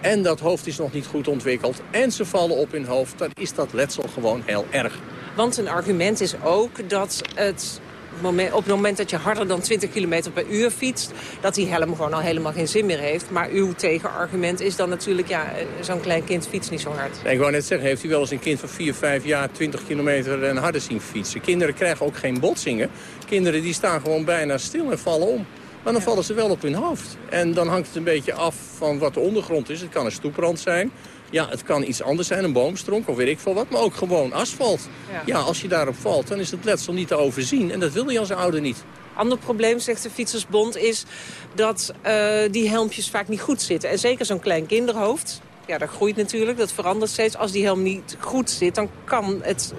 [SPEAKER 25] en dat hoofd is nog niet goed ontwikkeld en ze vallen op hun hoofd... dan is dat letsel gewoon heel erg.
[SPEAKER 24] Want een argument is ook dat het moment, op het moment dat je harder dan 20 km per uur fietst... dat die helm gewoon al helemaal geen zin meer heeft. Maar uw tegenargument is dan natuurlijk... ja, eh, zo'n klein kind fietst niet zo hard.
[SPEAKER 25] ik wou net zeggen, heeft u wel eens een kind van 4, 5 jaar... 20 kilometer en harder zien fietsen? Kinderen krijgen ook geen botsingen. Kinderen die staan gewoon bijna stil en vallen om. Maar dan vallen ze wel op hun hoofd. En dan hangt het een beetje af van wat de ondergrond is. Het kan een stoeprand zijn. Ja, het kan iets anders zijn, een boomstronk of weet ik veel wat. Maar ook gewoon asfalt. Ja. ja, als je daarop valt, dan is het letsel niet te overzien. En dat wil je als ouder niet.
[SPEAKER 24] Ander probleem, zegt de Fietsersbond, is dat uh, die helmpjes vaak niet goed zitten. En zeker zo'n klein kinderhoofd, ja, dat groeit natuurlijk, dat verandert steeds. Als die helm niet goed zit, dan kan het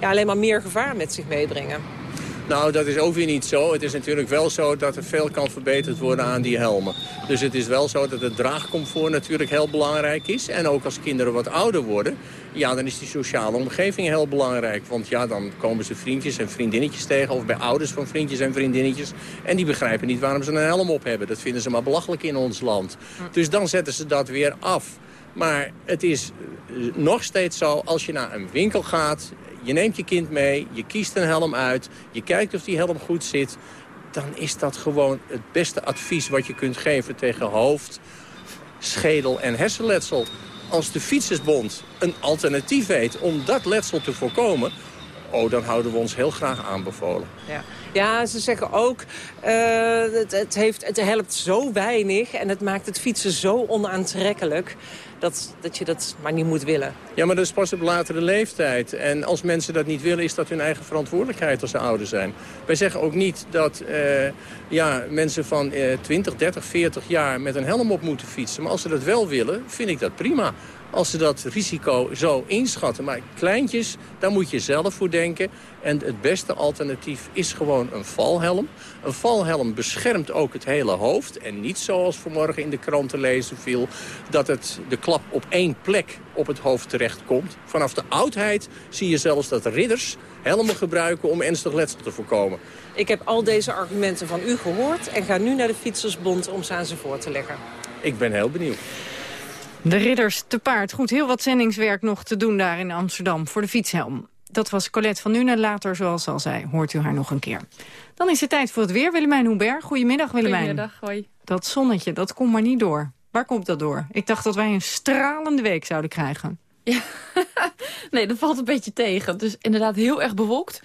[SPEAKER 24] ja, alleen maar meer gevaar met zich meebrengen.
[SPEAKER 25] Nou, dat is ook weer niet zo. Het is natuurlijk wel zo dat er veel kan verbeterd worden aan die helmen. Dus het is wel zo dat het draagcomfort natuurlijk heel belangrijk is. En ook als kinderen wat ouder worden, ja, dan is die sociale omgeving heel belangrijk. Want ja, dan komen ze vriendjes en vriendinnetjes tegen... of bij ouders van vriendjes en vriendinnetjes. En die begrijpen niet waarom ze een helm op hebben. Dat vinden ze maar belachelijk in ons land. Dus dan zetten ze dat weer af. Maar het is eh, nog steeds zo, als je naar een winkel gaat je neemt je kind mee, je kiest een helm uit... je kijkt of die helm goed zit... dan is dat gewoon het beste advies wat je kunt geven tegen hoofd, schedel en hersenletsel. Als de Fietsersbond een alternatief weet om dat letsel te voorkomen... oh, dan houden we ons heel graag aanbevolen.
[SPEAKER 24] Ja. Ja, ze zeggen ook, uh, het, het, heeft, het helpt zo weinig en het maakt het fietsen zo onaantrekkelijk dat, dat je dat maar niet moet willen.
[SPEAKER 25] Ja, maar dat is pas op latere leeftijd. En als mensen dat niet willen, is dat hun eigen verantwoordelijkheid als ze ouder zijn. Wij zeggen ook niet dat uh, ja, mensen van uh, 20, 30, 40 jaar met een helm op moeten fietsen. Maar als ze dat wel willen, vind ik dat prima als ze dat risico zo inschatten. Maar kleintjes, daar moet je zelf voor denken. En het beste alternatief is gewoon een valhelm. Een valhelm beschermt ook het hele hoofd. En niet zoals vanmorgen in de krant te lezen viel... dat het, de klap op één plek op het hoofd terechtkomt. Vanaf de oudheid zie je zelfs dat ridders helmen gebruiken... om ernstig letsel te voorkomen.
[SPEAKER 24] Ik heb al deze argumenten van u gehoord... en ga nu naar de Fietsersbond om ze aan ze voor te leggen.
[SPEAKER 25] Ik ben heel benieuwd.
[SPEAKER 13] De ridders te paard. Goed, heel wat zendingswerk nog te doen daar in Amsterdam voor de fietshelm. Dat was Colette van Nuenen. Later, zoals al zei, hoort u haar nog een keer. Dan is het tijd voor het weer. Willemijn Hubert, goedemiddag Willemijn.
[SPEAKER 26] Goedemiddag, hoi.
[SPEAKER 13] Dat zonnetje, dat komt maar niet door. Waar komt dat door? Ik dacht dat wij een stralende week zouden krijgen.
[SPEAKER 26] Ja, nee, dat valt een beetje tegen. Dus inderdaad heel erg bewolkt.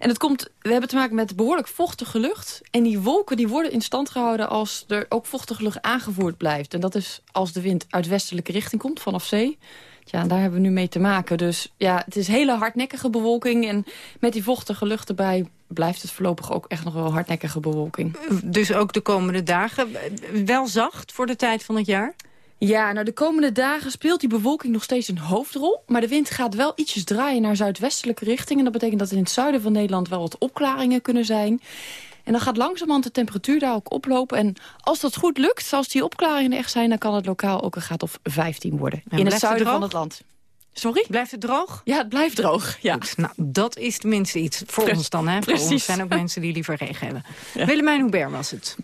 [SPEAKER 26] En het komt, we hebben te maken met behoorlijk vochtige lucht. En die wolken die worden in stand gehouden als er ook vochtige lucht aangevoerd blijft. En dat is als de wind uit westelijke richting komt, vanaf zee. Ja, daar hebben we nu mee te maken. Dus ja, het is hele hardnekkige bewolking. En met die vochtige lucht erbij blijft het voorlopig ook echt nog wel hardnekkige bewolking.
[SPEAKER 13] Dus ook de komende dagen wel zacht voor de tijd van het jaar?
[SPEAKER 26] Ja, nou de komende dagen speelt die bewolking nog steeds een hoofdrol. Maar de wind gaat wel ietsjes draaien naar zuidwestelijke richting. En dat betekent dat in het zuiden van Nederland wel wat opklaringen kunnen zijn. En dan gaat langzamerhand de temperatuur daar ook oplopen. En als dat goed lukt, als die opklaringen echt zijn... dan kan het lokaal ook een graad of 15 worden. in het zuiden van het land. Sorry?
[SPEAKER 13] Blijft het droog?
[SPEAKER 26] Ja, het blijft droog. Ja.
[SPEAKER 13] nou, dat is tenminste iets voor ons dan. Hè? Voor ons zijn ook mensen die liever regen hebben. Ja. Willemijn Hubert was het.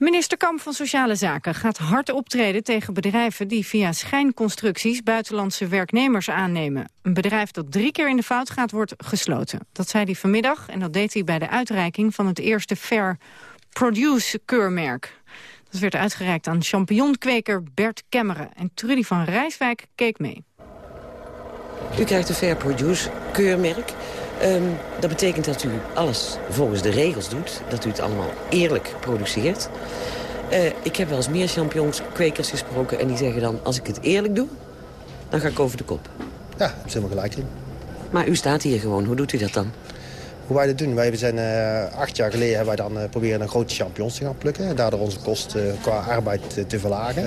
[SPEAKER 13] Minister Kamp van Sociale Zaken gaat hard optreden tegen bedrijven die via schijnconstructies buitenlandse werknemers aannemen. Een bedrijf dat drie keer in de fout gaat, wordt gesloten. Dat zei hij vanmiddag en dat deed hij bij de uitreiking van het eerste Fair Produce keurmerk. Dat werd uitgereikt aan champignonkweker Bert Kemmeren. En Trudy van Rijswijk keek mee.
[SPEAKER 27] U krijgt een Fair Produce keurmerk. Um, dat betekent dat u alles volgens de regels doet. Dat u het allemaal eerlijk produceert. Uh, ik heb wel eens meer champignonskwekers gesproken... en die zeggen dan, als ik het eerlijk doe, dan ga ik over de kop.
[SPEAKER 18] Ja, dat is helemaal gelijk in.
[SPEAKER 27] Maar u staat hier gewoon. Hoe doet u dat dan?
[SPEAKER 18] Hoe wij dat doen? Wij zijn uh, acht jaar geleden hebben wij dan uh, proberen een grote champignons te gaan plukken. En daardoor onze kosten uh, qua arbeid te verlagen.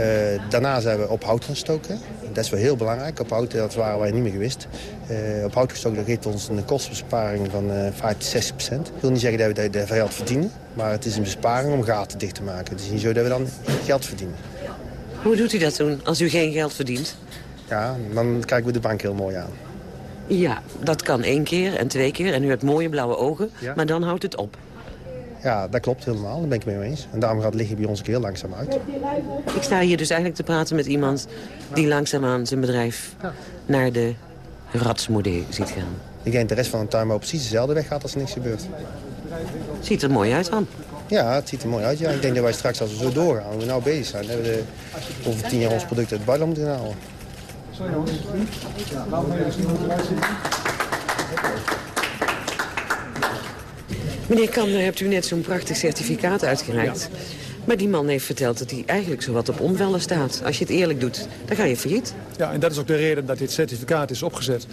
[SPEAKER 18] daarna zijn we op hout gaan stoken. Dat is wel heel belangrijk. Op hout, dat waren wij niet meer gewist. op hout gestoken dat geeft ons een kostenbesparing van 5 tot 60 procent. Ik wil niet zeggen dat we daar geld verdienen. Maar het is een besparing om gaten dicht te maken. Het is niet zo dat we dan geld verdienen.
[SPEAKER 27] Hoe doet u dat toen, als u geen geld verdient?
[SPEAKER 18] Ja, dan kijken we de bank heel mooi aan.
[SPEAKER 27] Ja, dat kan één keer en twee keer. En u hebt mooie blauwe ogen, maar dan houdt het op.
[SPEAKER 18] Ja, dat klopt helemaal. Daar ben ik mee eens. En daarom gaat het liggen bij ons ook heel langzaam uit.
[SPEAKER 27] Ik sta hier dus eigenlijk te praten met iemand die langzaamaan zijn bedrijf naar de ratsmodee ziet gaan.
[SPEAKER 18] Ik denk de rest van de tuin maar precies dezelfde weg gaat als er niks gebeurt.
[SPEAKER 27] Ziet er mooi uit dan?
[SPEAKER 18] Ja, het ziet er mooi uit. Ja. Ik denk dat wij straks als we zo doorgaan, we nou bezig zijn, hebben we over tien jaar ons product uit het buitenland moeten halen. Zo jongens. Ja, laten we even zien hoe het eruit ziet.
[SPEAKER 27] Meneer Kammer, hebt u net zo'n prachtig certificaat uitgereikt. Maar die man heeft verteld dat hij eigenlijk zo wat op omvallen staat. Als je het eerlijk doet, dan ga je failliet.
[SPEAKER 28] Ja, en dat is ook de reden dat dit certificaat is opgezet.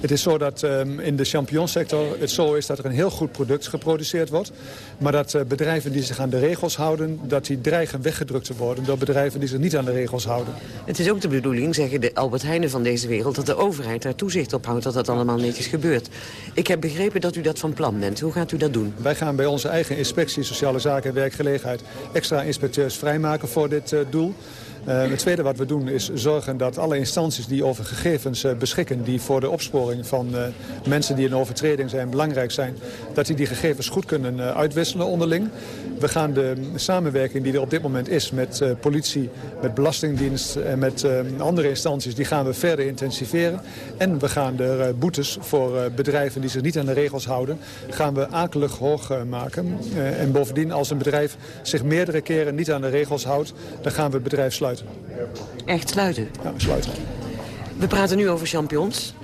[SPEAKER 28] Het is zo dat um, in de champignonsector het zo is dat er een heel goed product geproduceerd wordt. Maar dat uh, bedrijven die zich aan de regels houden, dat die dreigen weggedrukt te worden door bedrijven die zich niet aan de regels houden.
[SPEAKER 27] Het is ook de bedoeling, zeggen de Albert Heijnen van deze wereld, dat de overheid daar toezicht op houdt dat dat allemaal netjes gebeurt. Ik heb begrepen dat u dat van plan bent. Hoe gaat u dat doen?
[SPEAKER 28] Wij gaan bij onze eigen inspectie Sociale Zaken en Werkgelegenheid extra inspecteurs vrijmaken voor dit uh, doel. Uh, het tweede wat we doen is zorgen dat alle instanties die over gegevens uh, beschikken... die voor de opsporing van uh, mensen die in overtreding zijn belangrijk zijn... dat die die gegevens goed kunnen uitwisselen onderling. We gaan de samenwerking die er op dit moment is met politie, met belastingdienst... en met andere instanties, die gaan we verder intensiveren. En we gaan er boetes voor bedrijven die zich niet aan de regels houden... gaan we akelig hoog maken. en bovendien, als een bedrijf zich meerdere keren niet aan de regels houdt... dan gaan we het bedrijf sluiten.
[SPEAKER 27] Echt sluiten?
[SPEAKER 28] Ja, sluiten.
[SPEAKER 27] We praten nu over champions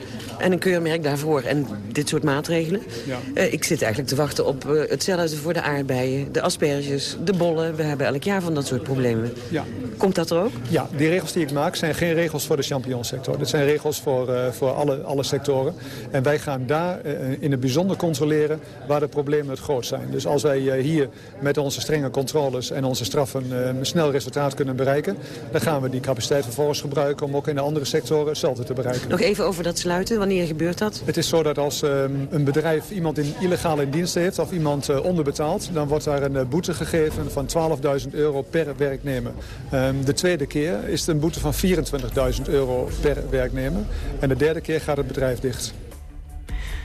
[SPEAKER 27] en een keurmerk daarvoor en dit soort maatregelen. Ja. Uh, ik zit eigenlijk te wachten op uh, hetzelfde voor de aardbeien, de asperges, de bollen. We hebben elk jaar van dat soort problemen. Ja. Komt dat er ook?
[SPEAKER 28] Ja, die regels die ik maak zijn geen regels voor de champignonsector. Dat zijn regels voor, uh, voor alle, alle sectoren. En wij gaan daar in het bijzonder controleren waar de problemen het groot zijn. Dus als wij hier met onze strenge controles en onze straffen een snel resultaat kunnen bereiken... dan gaan we die capaciteit vervolgens gebruiken om ook in de andere sectoren hetzelfde te bereiken.
[SPEAKER 27] Nog even over dat sluiten. Wanneer gebeurt dat?
[SPEAKER 28] Het is zo dat als um, een bedrijf iemand in illegaal in dienst heeft of iemand uh, onderbetaalt... dan wordt daar een uh, boete gegeven van 12.000 euro per werknemer. Um, de tweede keer is het een boete van 24.000 euro per werknemer. En de derde keer gaat het bedrijf dicht.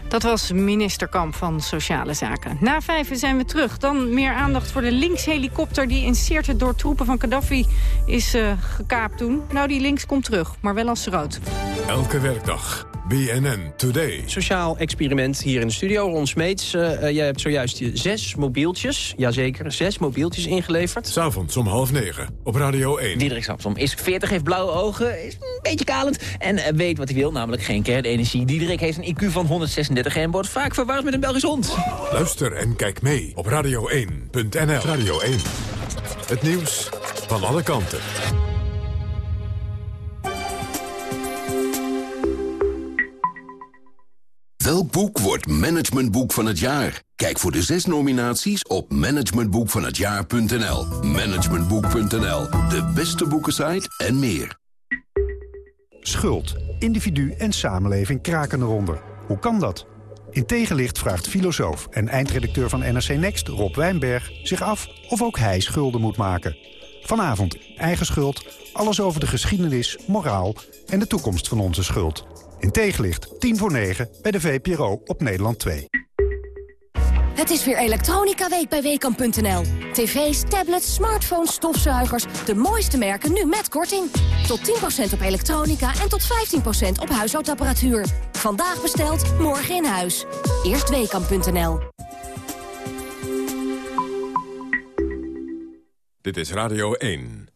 [SPEAKER 13] Dat was minister Kamp van Sociale Zaken. Na vijven zijn we terug. Dan meer aandacht voor de linkshelikopter die in Sirte door troepen van Gaddafi is uh, gekaapt toen. Nou, die links komt terug, maar wel als rood.
[SPEAKER 1] Elke werkdag. BNN Today.
[SPEAKER 29] Sociaal experiment hier in de studio. Ron Smeets, uh, jij hebt zojuist je zes mobieltjes, jazeker, zes mobieltjes ingeleverd.
[SPEAKER 1] S'avonds om half negen op Radio 1.
[SPEAKER 30] Diederik Samsom is 40, heeft blauwe ogen, is een beetje kalend... en uh, weet wat hij wil, namelijk geen kernenergie. Diederik heeft een IQ van 136 en wordt vaak verward met een Belgisch hond.
[SPEAKER 1] Luister en kijk mee op radio1.nl. Radio 1. Het nieuws van alle kanten.
[SPEAKER 31] Welk boek wordt managementboek van het jaar? Kijk voor de zes nominaties op managementboekvanhetjaar.nl. Managementboek.nl, de beste boekensite en meer.
[SPEAKER 32] Schuld, individu en samenleving kraken eronder. Hoe kan dat? In tegenlicht vraagt filosoof en eindredacteur van NRC Next, Rob Wijnberg... zich af of ook hij schulden moet maken. Vanavond eigen schuld, alles over de geschiedenis, moraal en de toekomst van onze schuld. In tegenlicht, 10 voor 9, bij de VPRO op Nederland 2.
[SPEAKER 33] Het is weer Elektronica Week bij Weekamp.nl. TV's, tablets, smartphones, stofzuigers, de mooiste merken nu met korting. Tot 10% op elektronica en tot 15% op huishoudapparatuur. Vandaag besteld, morgen in huis. Eerst Weekamp.nl.
[SPEAKER 1] Dit is Radio 1.